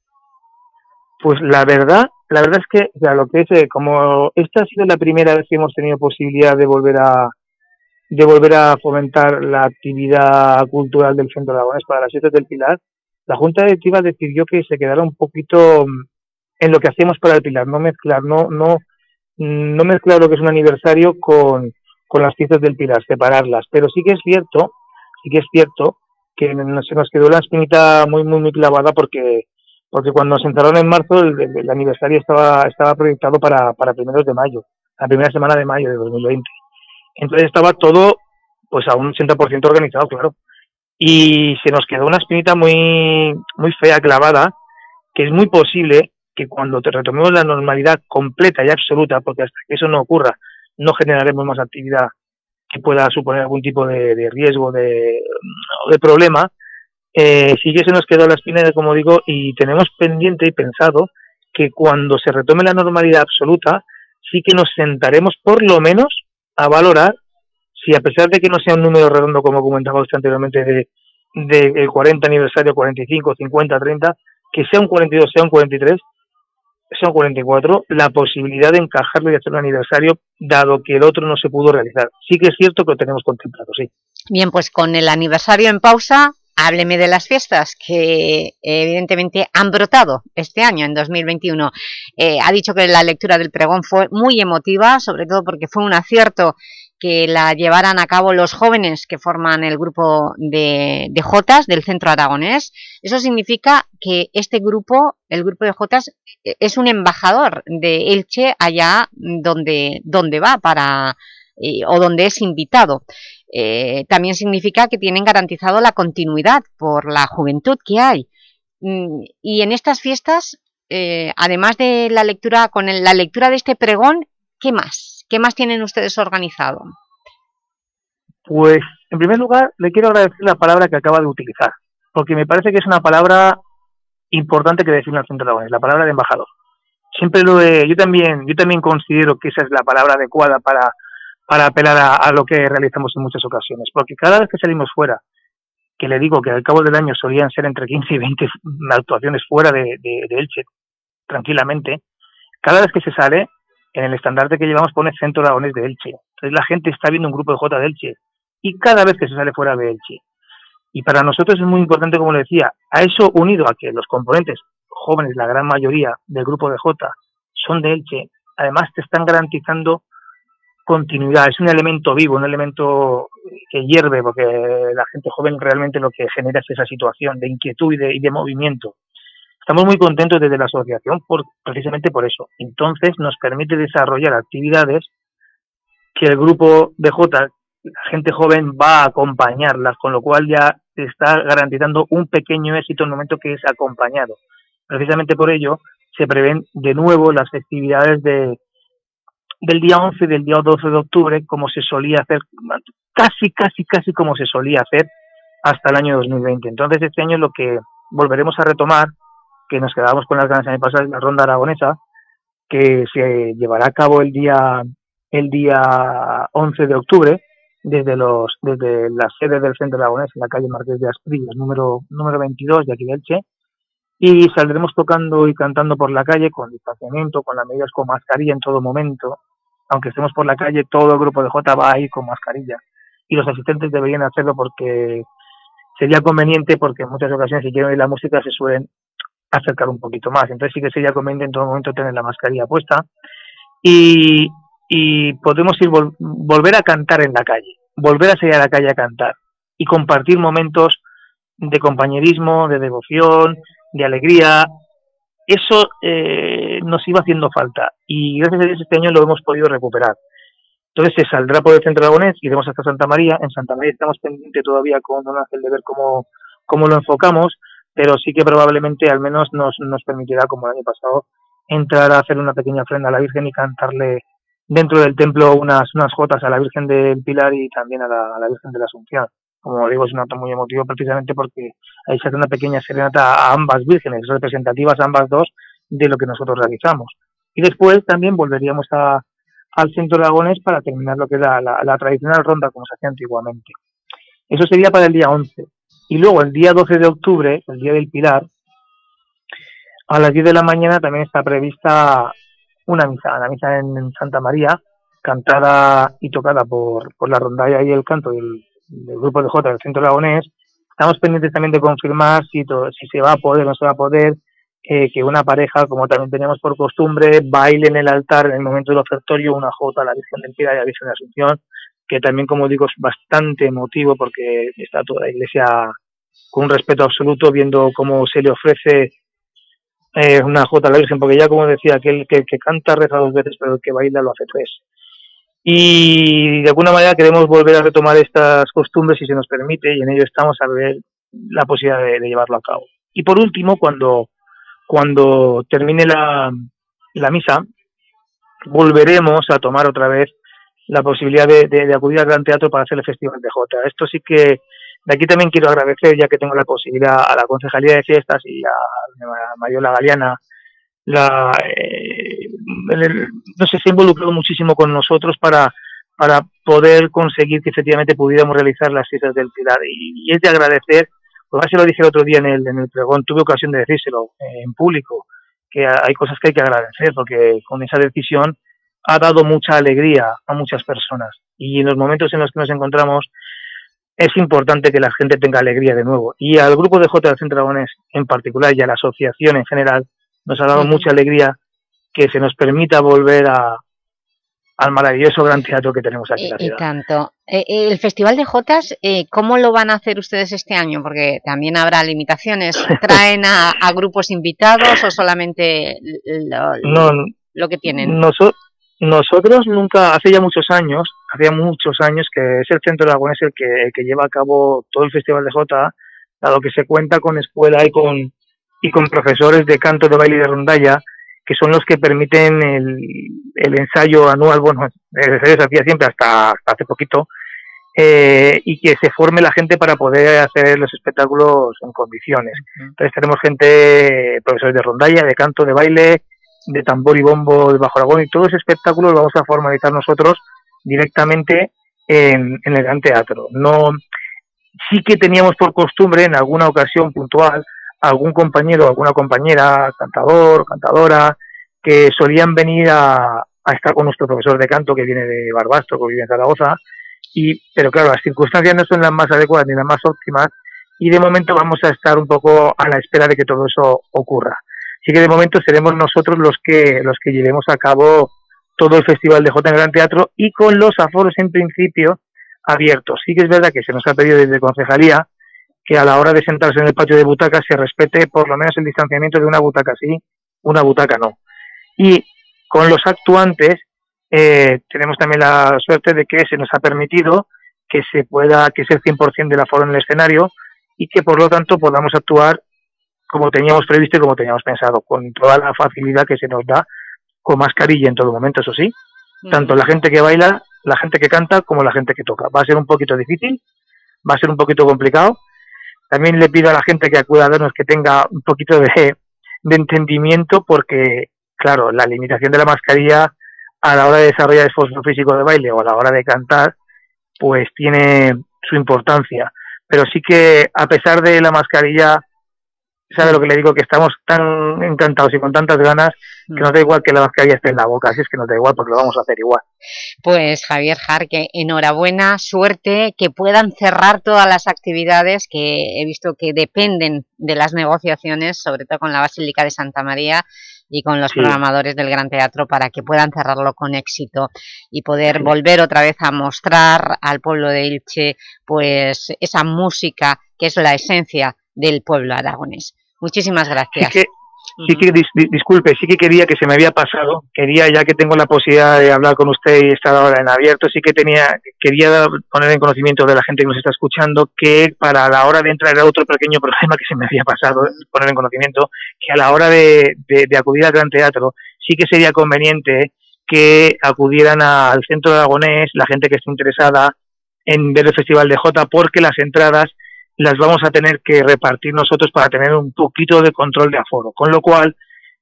Pues la verdad, la verdad es que ya lo que es, como esta ha sido la primera vez que hemos tenido posibilidad de volver a de volver a fomentar la actividad cultural del Centro de Aragonés para las fiestas del Pilar, la Junta Directiva decidió que se quedara un poquito mm, en lo que hacíamos para el Pilar, no mezclar, no, no, no mezclar lo que es un aniversario con, con las fiestas del Pilar, separarlas. Pero sí que es cierto, sí que es cierto que se nos quedó la espinita muy, muy, muy clavada porque porque cuando se entraron en marzo el, aniversario estaba estaba proyectado para, para primeros de mayo, la primera semana de mayo de 2020. Entonces estaba todo pues a un 80% organizado, claro. Y se nos quedó una espinita muy muy fea clavada, que es muy posible que cuando te retomemos la normalidad completa y absoluta, porque hasta que eso no ocurra, no generaremos más actividad que pueda suponer algún tipo de, de riesgo de, de problema, eh, sí que se nos quedó la espina, como digo, y tenemos pendiente y pensado que cuando se retome la normalidad absoluta, sí que nos sentaremos por lo menos a valorar si a pesar de que no sea un número redondo, como comentaba usted anteriormente, de, de el 40 aniversario, 45, 50, 30, que sea un 42, sea un 43, sea un 44, la posibilidad de encajarlo y hacer un aniversario, dado que el otro no se pudo realizar. Sí que es cierto que lo tenemos contemplado, sí. Bien, pues con el aniversario en pausa, hábleme de las fiestas que evidentemente han brotado este año, en 2021. Eh, ha dicho que la lectura del pregón fue muy emotiva, sobre todo porque fue un acierto que la llevaran a cabo los jóvenes que forman el grupo de, Jotas del Centro Aragonés. Eso significa que este grupo, el grupo de Jotas, eh, es un embajador de Elche allá donde, donde va para, eh, o donde es invitado. Eh, también significa que tienen garantizado la continuidad por la juventud que hay. Mm, Y en estas fiestas, eh, además de la lectura, con el- la lectura de este pregón, ¿qué más? ¿Qué más tienen ustedes organizado? Pues, en primer lugar, le quiero agradecer la palabra que acaba de utilizar, porque me parece que es una palabra importante que define al Centro Aragonés, la palabra de embajador. Siempre yo también, yo también considero que esa es la palabra adecuada para, para apelar a, lo que realizamos en muchas ocasiones, porque cada vez que salimos fuera, que le digo que al cabo del año solían ser entre 15 y 20 actuaciones fuera de, Elche, tranquilamente, cada vez que se sale, en el estandarte que llevamos pone Centro Aragonés de Elche. Entonces la gente está viendo un grupo de J de Elche y cada vez que se sale fuera de Elche. Y para nosotros es muy importante, como le decía, a eso unido a que los componentes jóvenes, la gran mayoría del grupo de J, son de Elche, además te están garantizando continuidad, es un elemento vivo, un elemento que hierve, porque la gente joven realmente lo que genera es esa situación de inquietud y de, y de movimiento. Estamos muy contentos desde la asociación por, precisamente por eso. Entonces nos permite desarrollar actividades que el grupo de J, la gente joven, va a acompañarlas, con lo cual ya se está garantizando un pequeño éxito en el momento que es acompañado. Precisamente por ello se prevén de nuevo las festividades de, del día 11 y del día 12 de octubre, como se solía hacer, casi, casi, casi como se solía hacer hasta el año 2020. Entonces este año lo que volveremos a retomar, que nos quedábamos con las ganas pasado, es la ronda aragonesa, que se llevará a cabo el día el día 11 de octubre desde los desde la sede del Centro Aragonés en la calle Marqués de Astrillas, número número 22 de aquí de Elche, y saldremos tocando y cantando por la calle con distanciamiento, con las medidas con mascarilla en todo momento. Aunque estemos por la calle, todo el grupo de J va a ir con mascarilla. Y los asistentes deberían hacerlo porque sería conveniente, porque en muchas ocasiones si quieren oír la música se suelen acercar un poquito más. Entonces sí que sería conveniente en todo momento tener la mascarilla puesta. Y, y podemos ir vol volver a cantar en la calle, volver a salir a la calle a cantar y compartir momentos de compañerismo, de devoción, de alegría. Eso eh, nos iba haciendo falta y gracias a Dios este año lo hemos podido recuperar. Entonces se saldrá por el centro aragonés, iremos hasta Santa María. En Santa María estamos pendientes todavía con Don Ángel de ver cómo, cómo lo enfocamos, pero sí que probablemente al menos nos, nos permitirá, como el año pasado, entrar a hacer una pequeña ofrenda a la Virgen y cantarle dentro del templo unas, unas jotas a la Virgen del Pilar y también a la, a la Virgen de la Asunción. Como digo, es un acto muy emotivo precisamente porque ahí se hace una pequeña serenata a ambas vírgenes, representativas a ambas dos de lo que nosotros realizamos. Y después también volveríamos a, al centro de Aragones para terminar lo que es la, la, la, tradicional ronda como se hacía antiguamente. Eso sería para el día 11. Y luego el día 12 de octubre, el día del Pilar, a las 10 de la mañana también está prevista una misa, una misa en, en Santa María, cantada y tocada por, por la rondalla y el canto del, del grupo de J del Centro Aragonés. Estamos pendientes también de confirmar si, to, si se va a poder o no se va a poder eh, que una pareja, como también tenemos por costumbre, baile en el altar en el momento del ofertorio una jota a la Virgen del Pilar y a la Virgen de Asunción, que también, como digo, es bastante emotivo porque está toda la iglesia con un respeto absoluto viendo cómo se le ofrece eh, una jota a la Virgen, porque ya como decía, aquel que, que canta reza dos veces, pero el que baila lo hace tres. Y de alguna manera queremos volver a retomar estas costumbres si se nos permite y en ello estamos a ver la posibilidad de, llevarlo a cabo. Y por último, cuando, cuando termine la, la misa, volveremos a tomar otra vez la posibilidad de, de- acudir al Gran Teatro para hacer el Festival de Jota. Esto sí que, de aquí también quiero agradecer, ya que tengo la posibilidad, a la Concejalía de Fiestas y a, a Mariola Galeana, la, eh, no sé, se ha involucrado muchísimo con nosotros para, para poder conseguir que efectivamente pudiéramos realizar las fiestas del Pilar. Y, y es de agradecer, pues se lo dije el otro día en el, en el pregón, tuve ocasión de decírselo eh, en público, que hay cosas que hay que agradecer, porque con esa decisión ha dado mucha alegría a muchas personas. Y en los momentos en los que nos encontramos, es importante que la gente tenga alegría de nuevo. Y al grupo de J del Centro Aragonés en particular y a la asociación en general, nos ha dado mucha alegría que se nos permita volver a, al maravilloso gran teatro que tenemos aquí en la Y ciudad. tanto. Eh, eh, el Festival de Jotas, eh, ¿cómo lo van a hacer ustedes este año? Porque también habrá limitaciones. ¿Traen a, a grupos invitados o solamente lo, No, lo que tienen? Noso- nosotros nunca, hace ya muchos años, hacía muchos años que es el Centro Aragonés el que, el que lleva a cabo todo el Festival de Jota, dado que se cuenta con escuela y con, y con profesores de canto, de baile y de rondalla, que son los que permiten el, el ensayo anual, bueno, el ensayo se hacía siempre hasta, hasta hace poquito, eh, y que se forme la gente para poder hacer los espectáculos en condiciones. Entonces tenemos gente, profesores de rondalla, de canto, de baile, de tambor y bombo de Bajo Aragón, y todo ese espectáculo lo vamos a formalizar nosotros directamente en, en el Gran Teatro. No, sí que teníamos por costumbre en alguna ocasión puntual algún compañero, alguna compañera, cantador, cantadora, que solían venir a, a estar con nuestro profesor de canto que viene de Barbastro, que vive en Zaragoza, y, pero claro, las circunstancias no son las más adecuadas ni las más óptimas, y de momento vamos a estar un poco a la espera de que todo eso ocurra. Así que de momento seremos nosotros los que, los que llevemos a cabo todo el Festival de J en Gran Teatro y con los aforos en principio abiertos. Sí que es verdad que se nos ha pedido desde Concejalía que a la hora de sentarse en el patio de butacas se respete por lo menos el distanciamiento de una butaca sí, una butaca no. Y con los actuantes eh, tenemos también la suerte de que se nos ha permitido que se pueda, que es el 100% del aforo en el escenario y que por lo tanto podamos actuar como teníamos previsto y como teníamos pensado, con toda la facilidad que se nos da, con mascarilla en todo momento, eso sí, tanto la gente que baila, la gente que canta, como la gente que toca. Va a ser un poquito difícil, va a ser un poquito complicado. También le pido a la gente que acuda a vernos que tenga un poquito de, de entendimiento, porque, claro, la limitación de la mascarilla a la hora de desarrollar esfuerzo físico de baile o a la hora de cantar, pues tiene su importancia. Pero sí que, a pesar de la mascarilla, sabe lo que le digo, que estamos tan encantados y con tantas ganas que nos da igual que la mascarilla esté en la boca, así es que nos da igual porque lo vamos a hacer igual. Pues Javier Jarque, enhorabuena, suerte, que puedan cerrar todas las actividades que he visto que dependen de las negociaciones, sobre todo con la Basílica de Santa María y con los Sí. programadores del Gran Teatro para que puedan cerrarlo con éxito y poder Sí. volver otra vez a mostrar al pueblo de Ilche pues esa música que es la esencia del pueblo aragonés. Muchísimas Sí gracias. que, sí que dis- di- disculpe, sí que quería que se me había pasado, quería ya que tengo la posibilidad de hablar con usted y estar ahora en abierto, sí que tenía, quería poner en conocimiento de la gente que nos está escuchando que para la hora de entrar era otro pequeño problema que se me había pasado, poner en conocimiento, que a la hora de, de- de acudir al Gran Teatro sí que sería conveniente que acudieran a- al Centro de Aragonés, la gente que esté interesada en ver el Festival de Jota, porque las entradas las vamos a tener que repartir nosotros para tener un poquito de control de aforo. Con lo cual,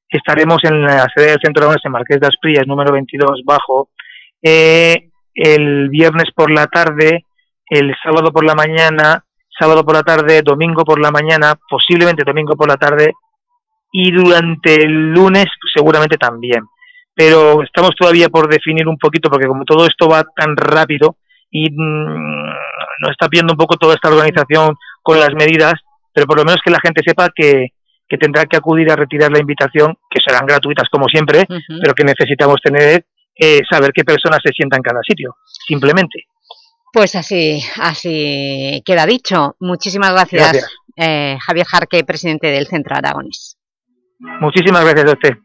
estaremos en la sede del Centro de Aragonés en Marqués de Asprillas, número 22, bajo, eh, el viernes por la tarde, el sábado por la mañana, sábado por la tarde, domingo por la mañana, posiblemente domingo por la tarde, y durante el lunes seguramente también. Pero estamos todavía por definir un poquito, porque como todo esto va tan rápido y mm, nos está pidiendo un poco toda esta organización con las medidas, pero por lo menos que la gente sepa que, que tendrá que acudir a retirar la invitación, que serán gratuitas como siempre, pero que necesitamos tener, eh, saber qué personas se sientan en cada sitio, simplemente. Pues así, así queda dicho. Muchísimas gracias, Gracias. eh, Javier Jarque, presidente del Centro Aragonés. Muchísimas gracias a usted.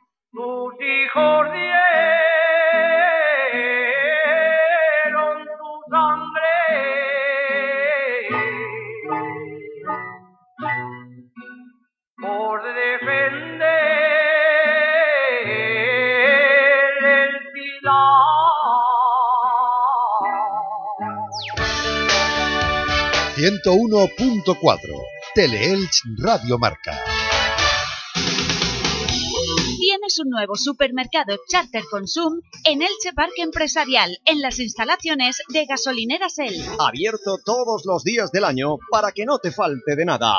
101.4 Teleelch Radio Marca. Tienes un nuevo supermercado Charter Consum en Elche Parque Empresarial, en las instalaciones de Gasolineras El. Abierto todos los días del año para que no te falte de nada.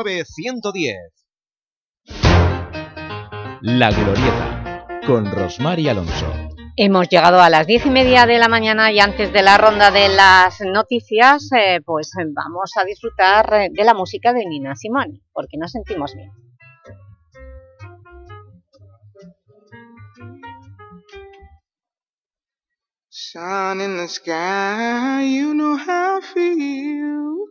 110. La Glorieta, con Rosmar y Alonso. Hemos llegado a las diez y media de la mañana y antes de la ronda de las noticias, eh, pues vamos a disfrutar eh, de la música de Nina Simone, porque nos sentimos bien. Sun in the sky, you know how I feel.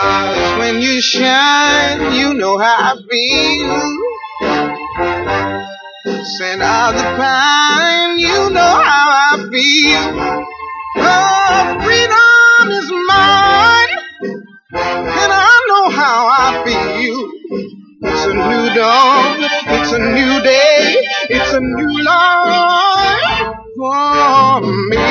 Cause when you shine, you know how I feel. Send out the pine, you know how I feel. Oh, freedom is mine, and I know how I feel. It's a new dawn, it's a new day, it's a new life for me.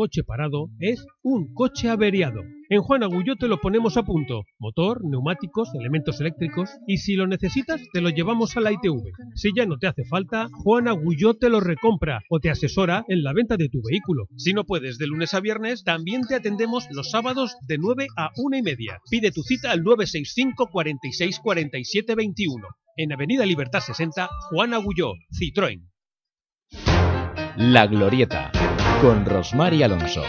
Coche parado es un coche averiado. En Juan Agulló te lo ponemos a punto. Motor, neumáticos, elementos eléctricos y si lo necesitas te lo llevamos a la ITV. Si ya no te hace falta, Juan Agulló te lo recompra o te asesora en la venta de tu vehículo. Si no puedes de lunes a viernes, también te atendemos los sábados de 9 a 1 y media. Pide tu cita al 965 46 47 21. En Avenida Libertad 60, Juan Agulló, Citroën. La Glorieta, con Rosmar y Alonso.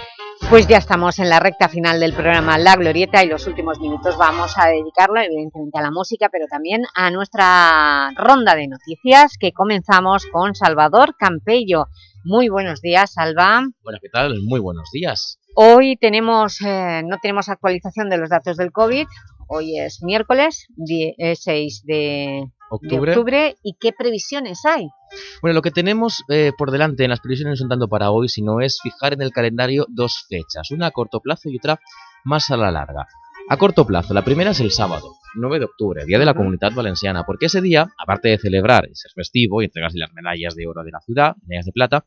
Pues ya estamos en la recta final del programa La Glorieta y los últimos minutos vamos a dedicarlo evidentemente a la música, pero también a nuestra ronda de noticias que comenzamos con Salvador Campello. Muy buenos días, Salva. Bueno, ¿qué tal? Muy buenos días. Hoy tenemos, eh, no tenemos actualización de los datos del COVID, hoy es miércoles 6 de Octubre. de octubre. ¿Y qué previsiones hay? Bueno, lo que tenemos eh, por delante en las previsiones no son tanto para hoy, sino es fijar en el calendario dos fechas, una a corto plazo y otra más a la larga. A corto plazo, la primera es el sábado, 9 de octubre, Día de la Comunidad Valenciana, porque ese día, aparte de celebrar y ser festivo y entregarse las medallas de oro de la ciudad, medallas de plata,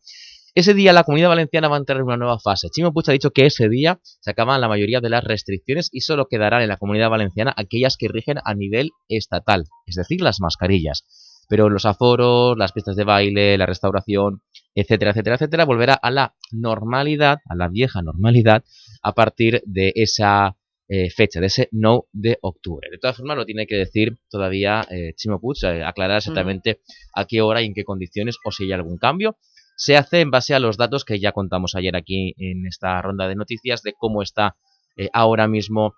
ese día la Comunidad Valenciana va a entrar en una nueva fase. Chimo Puig ha dicho que ese día se acaban la mayoría de las restricciones y solo quedarán en la Comunidad Valenciana aquellas que rigen a nivel estatal, es decir, las mascarillas. Pero los aforos, las pistas de baile, la restauración, etcétera, etcétera, etcétera, volverá a la normalidad, a la vieja normalidad, a partir de esa eh, fecha, de ese no de octubre. De todas formas, lo tiene que decir todavía eh, Chimo Puig, eh, aclarar exactamente a qué hora y en qué condiciones o si hay algún cambio se hace en base a los datos que ya contamos ayer aquí en esta ronda de noticias de cómo está eh, ahora mismo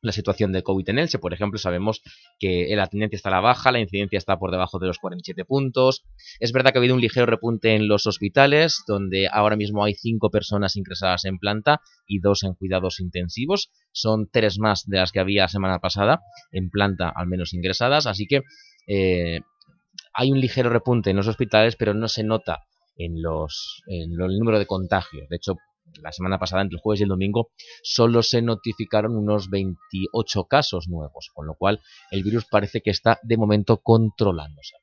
la situación de COVID en Elche. Por ejemplo, sabemos que la tendencia está a la baja, la incidencia está por debajo de los 47 puntos. Es verdad que ha habido un ligero repunte en los hospitales, donde ahora mismo hay 5 personas ingresadas en planta y 2 en cuidados intensivos. Son 3 más de las que había la semana pasada en planta, al menos ingresadas. Así que eh, hay un ligero repunte en los hospitales, pero no se nota en, los, en el número de contagios. De hecho, la semana pasada, entre el jueves y el domingo, solo se notificaron unos 28 casos nuevos, con lo cual el virus parece que está de momento controlándose.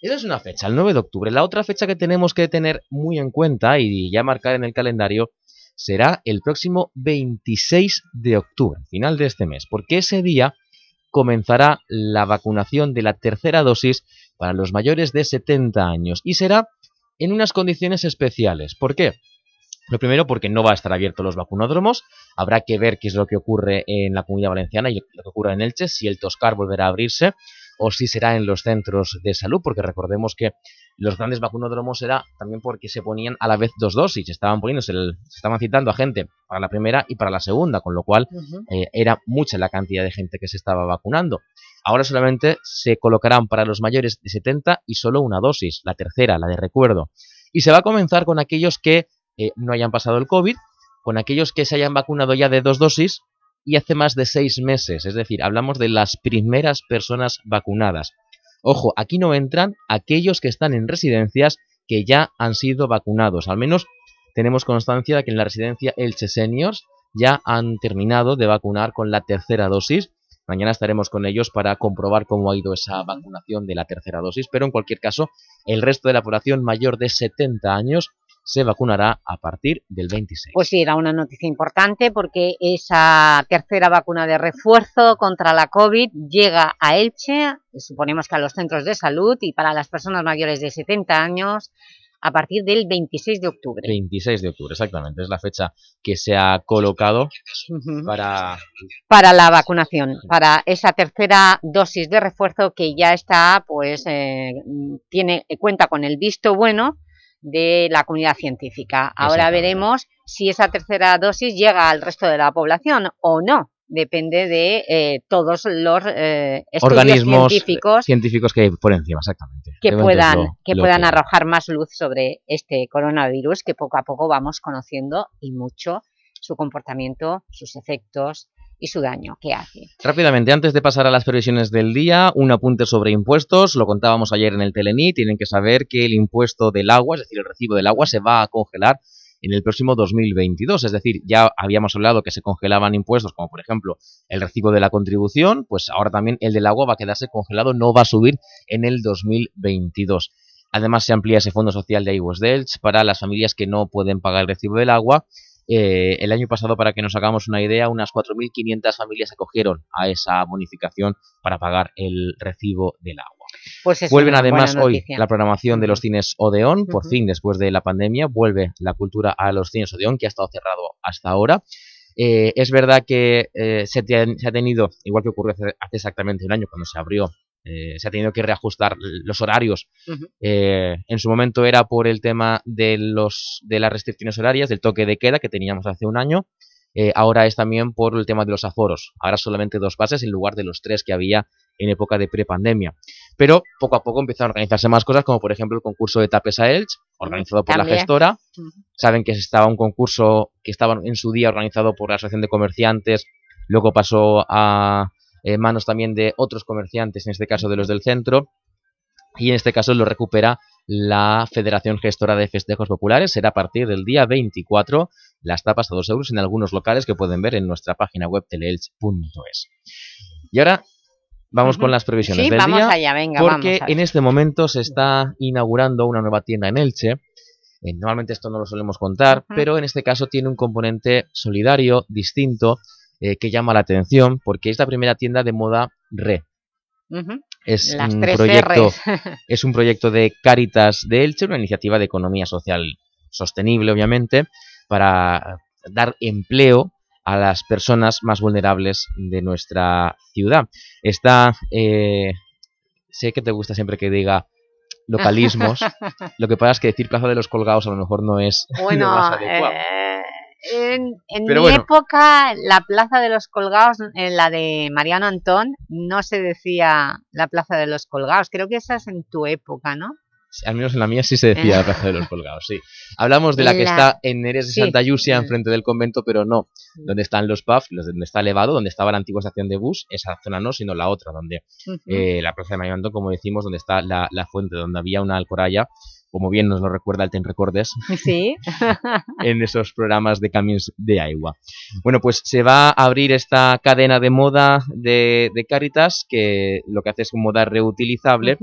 Esa es una fecha, el 9 de octubre. La otra fecha que tenemos que tener muy en cuenta y ya marcar en el calendario será el próximo 26 de octubre, final de este mes, porque ese día comenzará la vacunación de la tercera dosis para los mayores de 70 años y será en unas condiciones especiales. ¿Por qué? Lo primero, porque no va a estar abierto los vacunódromos. Habrá que ver qué es lo que ocurre en la Comunidad Valenciana y lo que ocurre en Elche, si el Toscar volverá a abrirse o si será en los centros de salud, porque recordemos que los grandes vacunódromos era también porque se ponían a la vez dos dosis, estaban poniéndose, el, se estaban citando a gente para la primera y para la segunda, con lo cual uh -huh. eh, era mucha la cantidad de gente que se estaba vacunando. Ahora solamente se colocarán para los mayores de 70 y solo una dosis, la tercera, la de recuerdo. Y se va a comenzar con aquellos que eh, no hayan pasado el COVID, con aquellos que se hayan vacunado ya de dos dosis y hace más de seis meses, es decir, hablamos de las primeras personas vacunadas. Ojo, aquí no entran aquellos que están en residencias que ya han sido vacunados. Al menos tenemos constancia de que en la residencia Elche Seniors ya han terminado de vacunar con la tercera dosis. Mañana estaremos con ellos para comprobar cómo ha ido esa vacunación de la tercera dosis, pero en cualquier caso, el resto de la población mayor de 70 años se vacunará a partir del 26. Pues sí, era una noticia importante porque esa tercera vacuna de refuerzo contra la COVID llega a Elche, suponemos que a los centros de salud y para las personas mayores de 70 años a partir del 26 de octubre. 26 de octubre, exactamente, es la fecha que se ha colocado uh -huh. para... Para la vacunación, para esa tercera dosis de refuerzo que ya está, pues, eh, tiene, cuenta con el visto bueno de la comunidad científica. Ahora veremos si esa tercera dosis llega al resto de la población o no. Depende de eh, todos los eh, Organismos eh, científicos científicos que hay por encima, exactamente. que puedan, lo- que lo puedan arrojar más luz sobre este coronavirus que poco a poco vamos conociendo y mucho su comportamiento, sus efectos y su daño que hace. Rápidamente, antes de pasar a las previsiones del día, un apunte sobre impuestos. Lo contábamos ayer en el Telení. Tienen que saber que el impuesto del agua, es decir, el recibo del agua, se va a congelar en el próximo 2022. Es decir, ya habíamos hablado que se congelaban impuestos, como por ejemplo el recibo de la contribución, pues ahora también el del agua va a quedarse congelado, no va a subir en el 2022. Además, se amplía ese fondo social de Aigües d'Elx para las familias que no pueden pagar el recibo del agua. Eh, el año pasado, para que nos hagamos una idea, unas 4.500 familias acogieron a esa bonificación para pagar el recibo del agua. Pues es Vuelven una además hoy noticia. la programación de los cines Odeón, por fin después de la pandemia, vuelve la cultura a los cines Odeón, que ha estado cerrado hasta ahora. Eh, es verdad que eh, se, ha tenido, igual que ocurrió hace, hace exactamente un año cuando se abrió, eh, se ha tenido que reajustar los horarios. En su momento era por el tema de, los, de las restricciones horarias, del toque de queda que teníamos hace un año. Eh, ahora es también por el tema de los aforos. Ahora solamente dos pases en lugar de los tres que había en época de prepandemia. Pero poco a poco empiezan a organizarse más cosas, como por ejemplo el concurso de Tapes a Elche, organizado por la gestora. Saben que estaba un concurso que estaba en su día organizado por la Asociación de Comerciantes, luego pasó a eh, manos también de otros comerciantes, en este caso de los del centro, y en este caso lo recupera la Federación Gestora de Festejos Populares. Será a partir del día 24 las tapas a 2 euros en algunos locales que pueden ver en nuestra página web teleelch.es. Y ahora vamos con las previsiones Sí, del vamos día, allá, venga, porque vamos en este momento se está inaugurando una nueva tienda en Elche. Eh, normalmente esto no lo solemos contar, pero en este caso tiene un componente solidario, distinto, eh, que llama la atención, porque es la primera tienda de moda re. Es Las un tres proyecto, Rs. es un proyecto de Cáritas de Elche, una iniciativa de economía social sostenible, obviamente, para dar empleo a las personas más vulnerables de nuestra ciudad. Está, eh, sé que te gusta siempre que diga localismos, lo que pasa es que decir Plaza de los Colgados a lo mejor no es lo Bueno, más adecuado. eh, en, mi bueno. época la Plaza de los Colgados, en la de Mariano Antón, no se decía la Plaza de los Colgados. Creo que esa es en tu época, ¿no? Al menos en la mía sí se decía la Plaza de los Colgados, sí. Hablamos de la que está en Neres de sí. Santa Yusia, enfrente del convento, pero no. Donde están los pubs, donde está elevado, donde estaba la antigua estación de bus, esa zona no, sino la otra, donde eh, la Plaza de Mario Antón, como decimos, donde está la, la fuente, donde había una alcoraya, como bien nos lo recuerda el Ten Recordes, Sí. en esos programas de camiones de agua. Bueno, pues se va a abrir esta cadena de moda de, de Caritas, que lo que hace es un moda reutilizable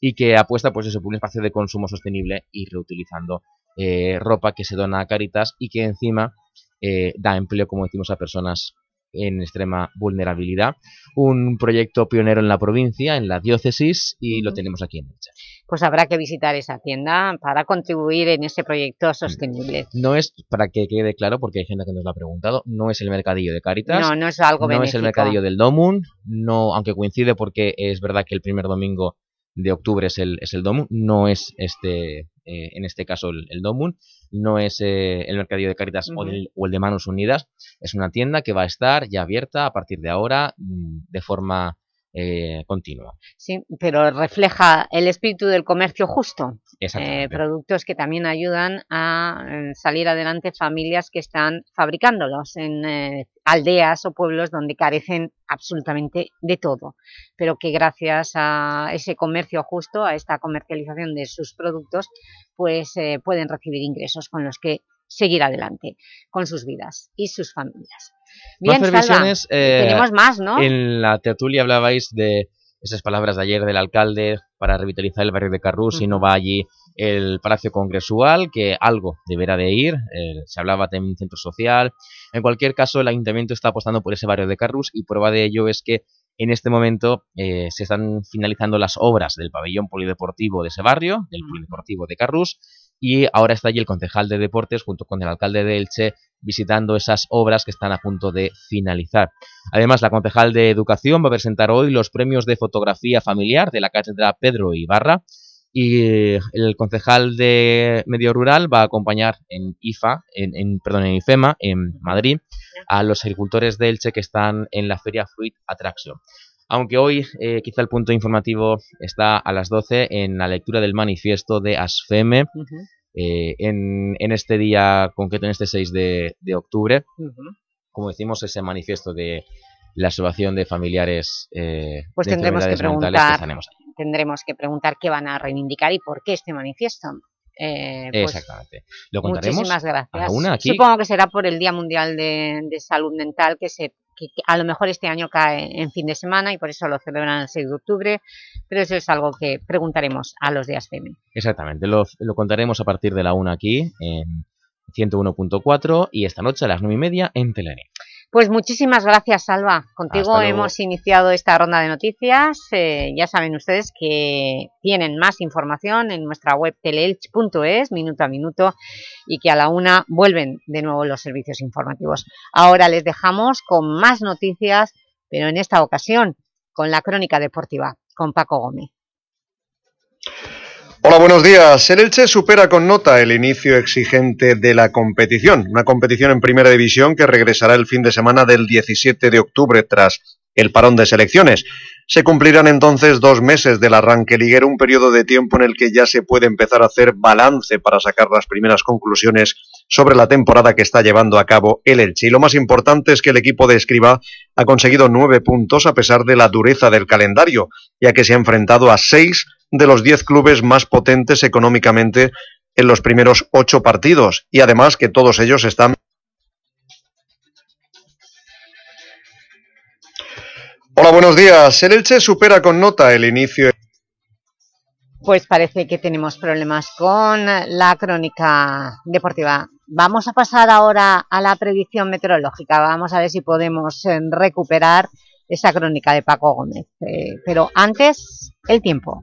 y que apuesta pues eso, por un espacio de consumo sostenible y reutilizando eh, ropa que se dona a Caritas y que encima eh, da empleo, como decimos, a personas en extrema vulnerabilidad. Un proyecto pionero en la provincia, en la diócesis, y lo tenemos aquí en Elche. Pues habrá que visitar esa tienda para contribuir en ese proyecto sostenible. No es, para que quede claro, porque hay gente que nos lo ha preguntado, no es el mercadillo de Caritas. No, no es algo No es el mercadillo del Domun, no, aunque coincide porque es verdad que el primer domingo de octubre es el, es el Domun, no es este, eh, en este caso el, el Domun, no es eh, el mercadillo de Caritas o, Ujú. el, o el de Manos Unidas, es una tienda que va a estar ya abierta a partir de ahora mm, de forma eh, continua. Sí, pero refleja el espíritu del comercio justo. Eh, productos que también ayudan a eh, salir adelante familias que están fabricándolos en eh, aldeas o pueblos donde carecen absolutamente de todo, pero que gracias a ese comercio justo, a esta comercialización de sus productos, pues eh, pueden recibir ingresos con los que seguir adelante con sus vidas y sus familias. Bien, más previsiones. eh, tenemos más, ¿no? En la tertulia hablabais de esas palabras de ayer del alcalde para revitalizar el barrio de Carrús y no va allí el Palacio Congresual, que algo deberá de ir. eh, se hablaba también de un centro social. En cualquier caso, el ayuntamiento está apostando por ese barrio de Carrús y prueba de ello es que en este momento eh, se están finalizando las obras del pabellón polideportivo de ese barrio, del polideportivo de Carrús, y ahora está allí el concejal de deportes junto con el alcalde de Elche visitando esas obras que están a punto de finalizar. Además, la concejal de educación va a presentar hoy los premios de fotografía familiar de la cátedra Pedro Ibarra y el concejal de Medio Rural va a acompañar en IFA, en, perdón, en IFEMA, en Madrid, a los agricultores de Elche que están en la feria Fruit Attraction. Aunque hoy eh, quizá el punto informativo está a las 12 en la lectura del manifiesto de ASFEME, eh, en, este día concreto, en este 6 de, octubre, como decimos, ese manifiesto de la asociación de familiares eh, pues tendremos que preguntar, tendremos que preguntar qué van a reivindicar y por qué este manifiesto. Eh, pues Exactamente. Lo contaremos muchísimas gracias. Supongo que será por el Día Mundial de, Salud Mental que se a lo mejor este año cae en fin de semana y por eso lo celebran el 6 de octubre, pero eso es algo que preguntaremos a los días FEME. Exactamente, lo, contaremos a partir de la 1 aquí en 101.4 y esta noche a las 9 y media en Telenet. Pues muchísimas gracias, Salva. Contigo hemos iniciado esta ronda de noticias. Eh, ya saben ustedes que tienen más información en nuestra web teleelch.es, minuto a minuto, y que a la una vuelven de nuevo los servicios informativos. Ahora les dejamos con más noticias, pero en esta ocasión con la crónica deportiva, con Paco Gómez. Hola, buenos días. El Elche supera con nota el inicio exigente de la competición, una competición en primera división que regresará el fin de semana del 17 de octubre tras el parón de selecciones. Se cumplirán entonces dos meses del arranque liguero, un periodo de tiempo en el que ya se puede empezar a hacer balance para sacar las primeras conclusiones sobre la temporada que está llevando a cabo el Elche. Y lo más importante es que el equipo de Escriba ha conseguido nueve puntos a pesar de la dureza del calendario, ya que se ha enfrentado a seis de los 10 clubes más potentes económicamente en los primeros ocho partidos y además que todos ellos están Hola, buenos días. El Elche supera con nota el inicio. Pues parece que tenemos problemas con la crónica deportiva. Vamos a pasar ahora a la predicción meteorológica. Vamos a ver si podemos eh, recuperar esa crónica de Paco Gómez. Eh, pero antes, el tiempo.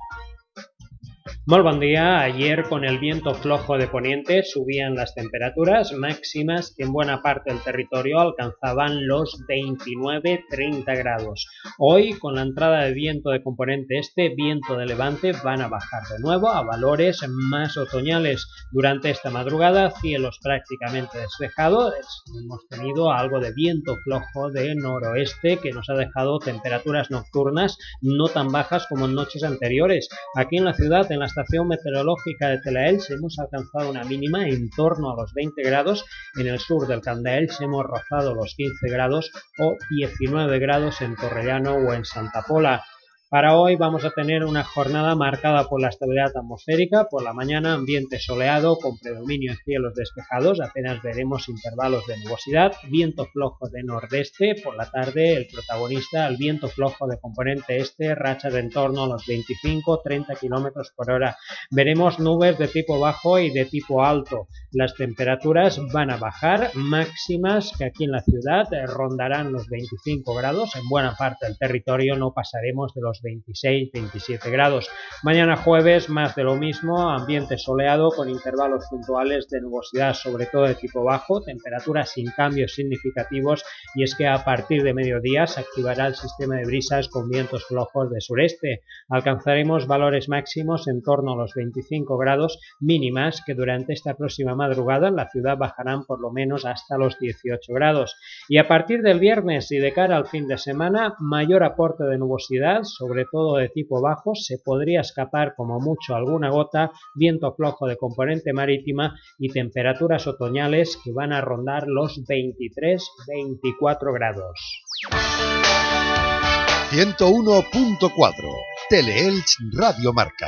Muy buen día. Ayer con el viento flojo de poniente subían las temperaturas máximas que en buena parte del territorio alcanzaban los 29-30 grados. Hoy con la entrada de viento de componente este, viento de levante, van a bajar de nuevo a valores más otoñales. Durante esta madrugada cielos prácticamente despejados. Hemos tenido algo de viento flojo de noroeste que nos ha dejado temperaturas nocturnas no tan bajas como en noches anteriores. Aquí en la ciudad, en la estación meteorológica de Telaelch hemos alcanzado una mínima en torno a los 20 grados, en el sur del Candaelch hemos rozado los 15 grados o 19 grados en Torrellano o en Santa Pola. Para hoy vamos a tener una jornada marcada por la estabilidad atmosférica, por la mañana ambiente soleado con predominio en cielos despejados, apenas veremos intervalos de nubosidad, viento flojo de nordeste, por la tarde el protagonista, el viento flojo de componente este, racha de en torno a los 25-30 km por hora. Veremos nubes de tipo bajo y de tipo alto. Las temperaturas van a bajar, máximas que aquí en la ciudad rondarán los 25 grados, en buena parte del territorio no pasaremos de los 26, 27 grados. Mañana jueves más de lo mismo, ambiente soleado con intervalos puntuales de nubosidad, sobre todo de tipo bajo, temperaturas sin cambios significativos y es que a partir de mediodía se activará el sistema de brisas con vientos flojos de sureste. Alcanzaremos valores máximos en torno a los 25 grados mínimas que durante esta próxima madrugada en la ciudad bajarán por lo menos hasta los 18 grados. Y a partir del viernes y de cara al fin de semana, mayor aporte de nubosidad, sobre sobre todo de tipo bajo, se podría escapar como mucho alguna gota, viento flojo de componente marítima y temperaturas otoñales que van a rondar los 23-24 grados. 101.4 Teleelch Radio Marca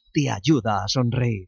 te ayuda a sonreír.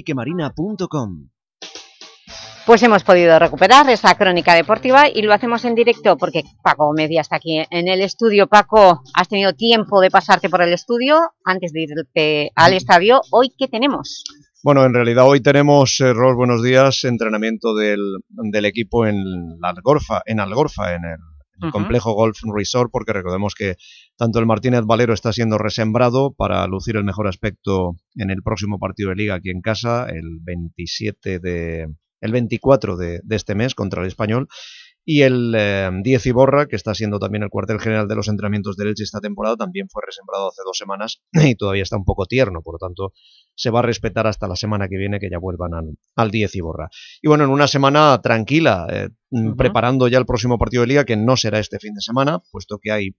Pues hemos podido recuperar esa crónica deportiva y lo hacemos en directo porque Paco Media está aquí en el estudio. Paco, has tenido tiempo de pasarte por el estudio antes de irte al estadio. ¿Hoy qué tenemos? Bueno, en realidad hoy tenemos, eh, Ros, buenos días, entrenamiento del, del equipo en Algorfa, en Algorfa, en el, complejo Golf Resort, porque recordemos que tanto el Martínez Valero está siendo resembrado para lucir el mejor aspecto en el próximo partido de Liga aquí en casa, el 27 de... el 24 de, de este mes contra el Español, y el eh, 10 Iborra, que está siendo también el cuartel general de los entrenamientos del Elche esta temporada, también fue resembrado hace dos semanas y todavía está un poco tierno, por lo tanto se va a respetar hasta la semana que viene que ya vuelvan al, al 10 Iborra. Y bueno, en una semana tranquila, eh, mm, preparando ya el próximo partido de Liga, que no será este fin de semana, puesto que hay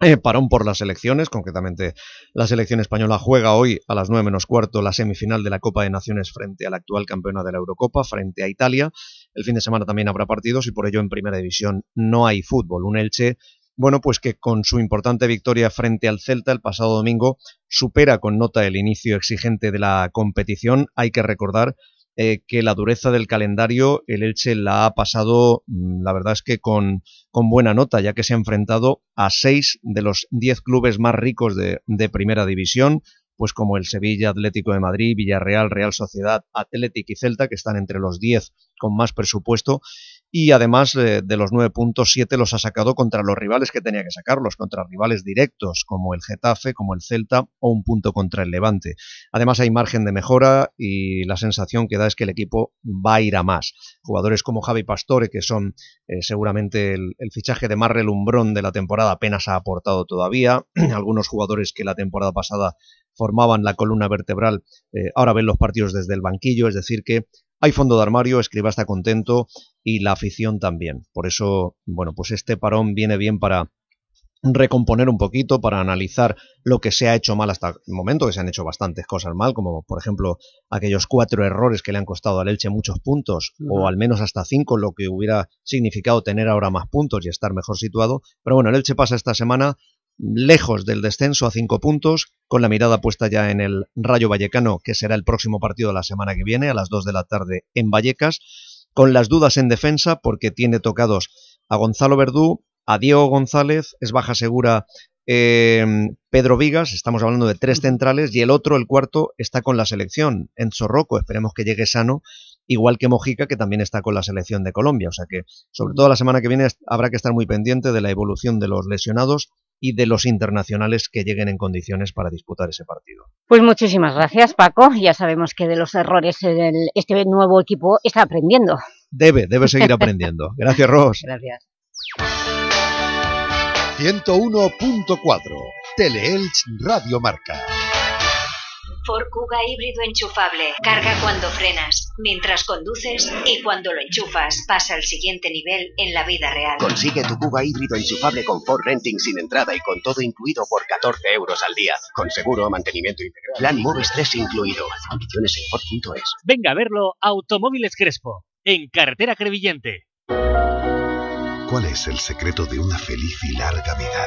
eh, parón por las elecciones, concretamente la selección española juega hoy a las 9 menos cuarto la semifinal de la Copa de Naciones frente a la actual campeona de la Eurocopa, frente a Italia. El fin de semana también habrá partidos y por ello en Primera División no hay fútbol. Un Elche, bueno, pues que con su importante victoria frente al Celta el pasado domingo supera con nota el inicio exigente de la competición. Hay que recordar eh, que la dureza del calendario el Elche la ha pasado, mm, la verdad es que con, con buena nota, ya que se ha enfrentado a seis de los diez clubes más ricos de, de Primera División, pues como el Sevilla, Atlético de Madrid, Villarreal, Real Sociedad, Atlético y Celta, que están entre los diez con más presupuesto, y además eh, de los nueve puntos, siete los ha sacado contra los rivales que tenía que sacarlos, contra rivales directos como el Getafe, como el Celta o un punto contra el Levante. Además hay margen de mejora y la sensación que da es que el equipo va a ir a más. Jugadores como Javi Pastore, que son eh, seguramente el, el fichaje de más relumbrón de la temporada, apenas ha aportado todavía. Algunos jugadores que la temporada pasada formaban la columna vertebral, eh, ahora ven los partidos desde el banquillo, es decir que hay fondo de armario, Escriba está contento y la afición también. Por eso, bueno, pues este parón viene bien para recomponer un poquito, para analizar lo que se ha hecho mal hasta el momento, que se han hecho bastantes cosas mal, como por ejemplo aquellos cuatro errores que le han costado al Elche muchos puntos, o al menos hasta cinco, lo que hubiera significado tener ahora más puntos y estar mejor situado. Pero bueno, el Elche pasa esta semana lejos del descenso a cinco puntos, con la mirada puesta ya en el Rayo Vallecano, que será el próximo partido de la semana que viene, a las 2 de la tarde en Vallecas, con las dudas en defensa, porque tiene tocados a Gonzalo Verdú, a Diego González, es baja segura eh, Pedro Vigas, estamos hablando de tres centrales, y el otro, el cuarto, está con la selección, Enzo Rocco, esperemos que llegue sano, igual que Mojica, que también está con la selección de Colombia, o sea que sobre todo la semana que viene habrá que estar muy pendiente de la evolución de los lesionados y de los internacionales que lleguen en condiciones para disputar ese partido. Pues muchísimas gracias, Paco. Ya sabemos que de los errores del, este nuevo equipo está aprendiendo. Debe, debe seguir aprendiendo. Gracias, Ros. Gracias. 101.4 Teleelch Radio Marca. Ford Kuga híbrido enchufable. Carga cuando frenas, mientras conduces y cuando lo enchufas pasa al siguiente nivel en la vida real. Consigue tu Kuga híbrido enchufable con Ford Renting sin entrada y con todo incluido por 14 euros al día. Con seguro, mantenimiento integral. Plan Moves 3 incluido. Condiciones en Ford.es. Venga a verlo Automóviles Crespo, en Carretera Crevillente. ¿Cuál es el secreto de una feliz y larga vida?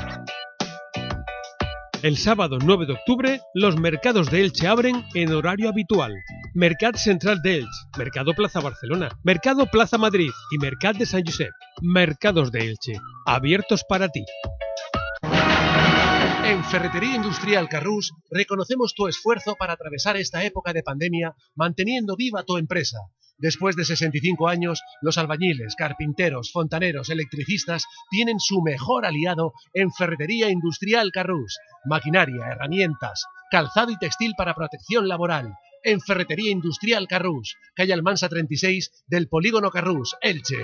El sábado 9 de octubre, los mercados de Elche abren en horario habitual. Mercat Central de Elche, Mercado Plaza Barcelona, Mercado Plaza Madrid y Mercat de San Josep. Mercados de Elche, abiertos para ti. En Ferretería Industrial Carrús reconocemos tu esfuerzo para atravesar esta época de pandemia manteniendo viva tu empresa. Después de 65 años, los albañiles, carpinteros, fontaneros, electricistas tienen su mejor aliado en Ferretería Industrial Carrús. Maquinaria, herramientas, calzado y textil para protección laboral. En Ferretería Industrial Carrús, calle Almansa 36 del Polígono Carrús, Elche.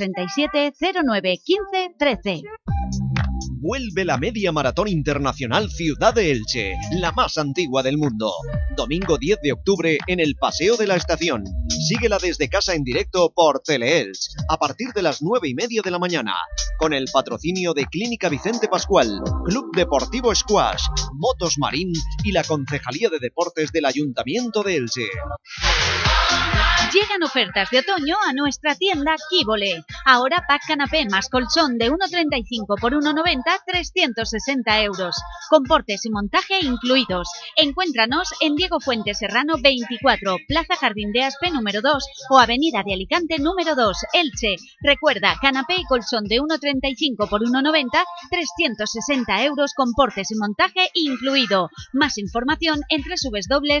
637 09 15 13. Vuelve la Media Maratón Internacional Ciudad de Elche, la más antigua del mundo. Domingo 10 de octubre en el Paseo de la Estación. Síguela desde casa en directo por Teleelch, a partir de las 9 y media de la mañana, con el patrocinio de Clínica Vicente Pascual, Club Deportivo Squash, Motos Marín y la Concejalía de Deportes del Ayuntamiento de Elche. Llegan ofertas de otoño a nuestra tienda Kibole. Ahora pack canapé más colchón de 1,35 por 1,90, 360 euros. Con portes y montaje incluidos. Encuéntranos en Diego Fuentes Serrano 24, Plaza Jardín de Aspe número 2 o Avenida de Alicante número 2, Elche. Recuerda, canapé y colchón de 1,35 por 1,90, 360 euros con portes y montaje incluido. Más información en www.kibole.com.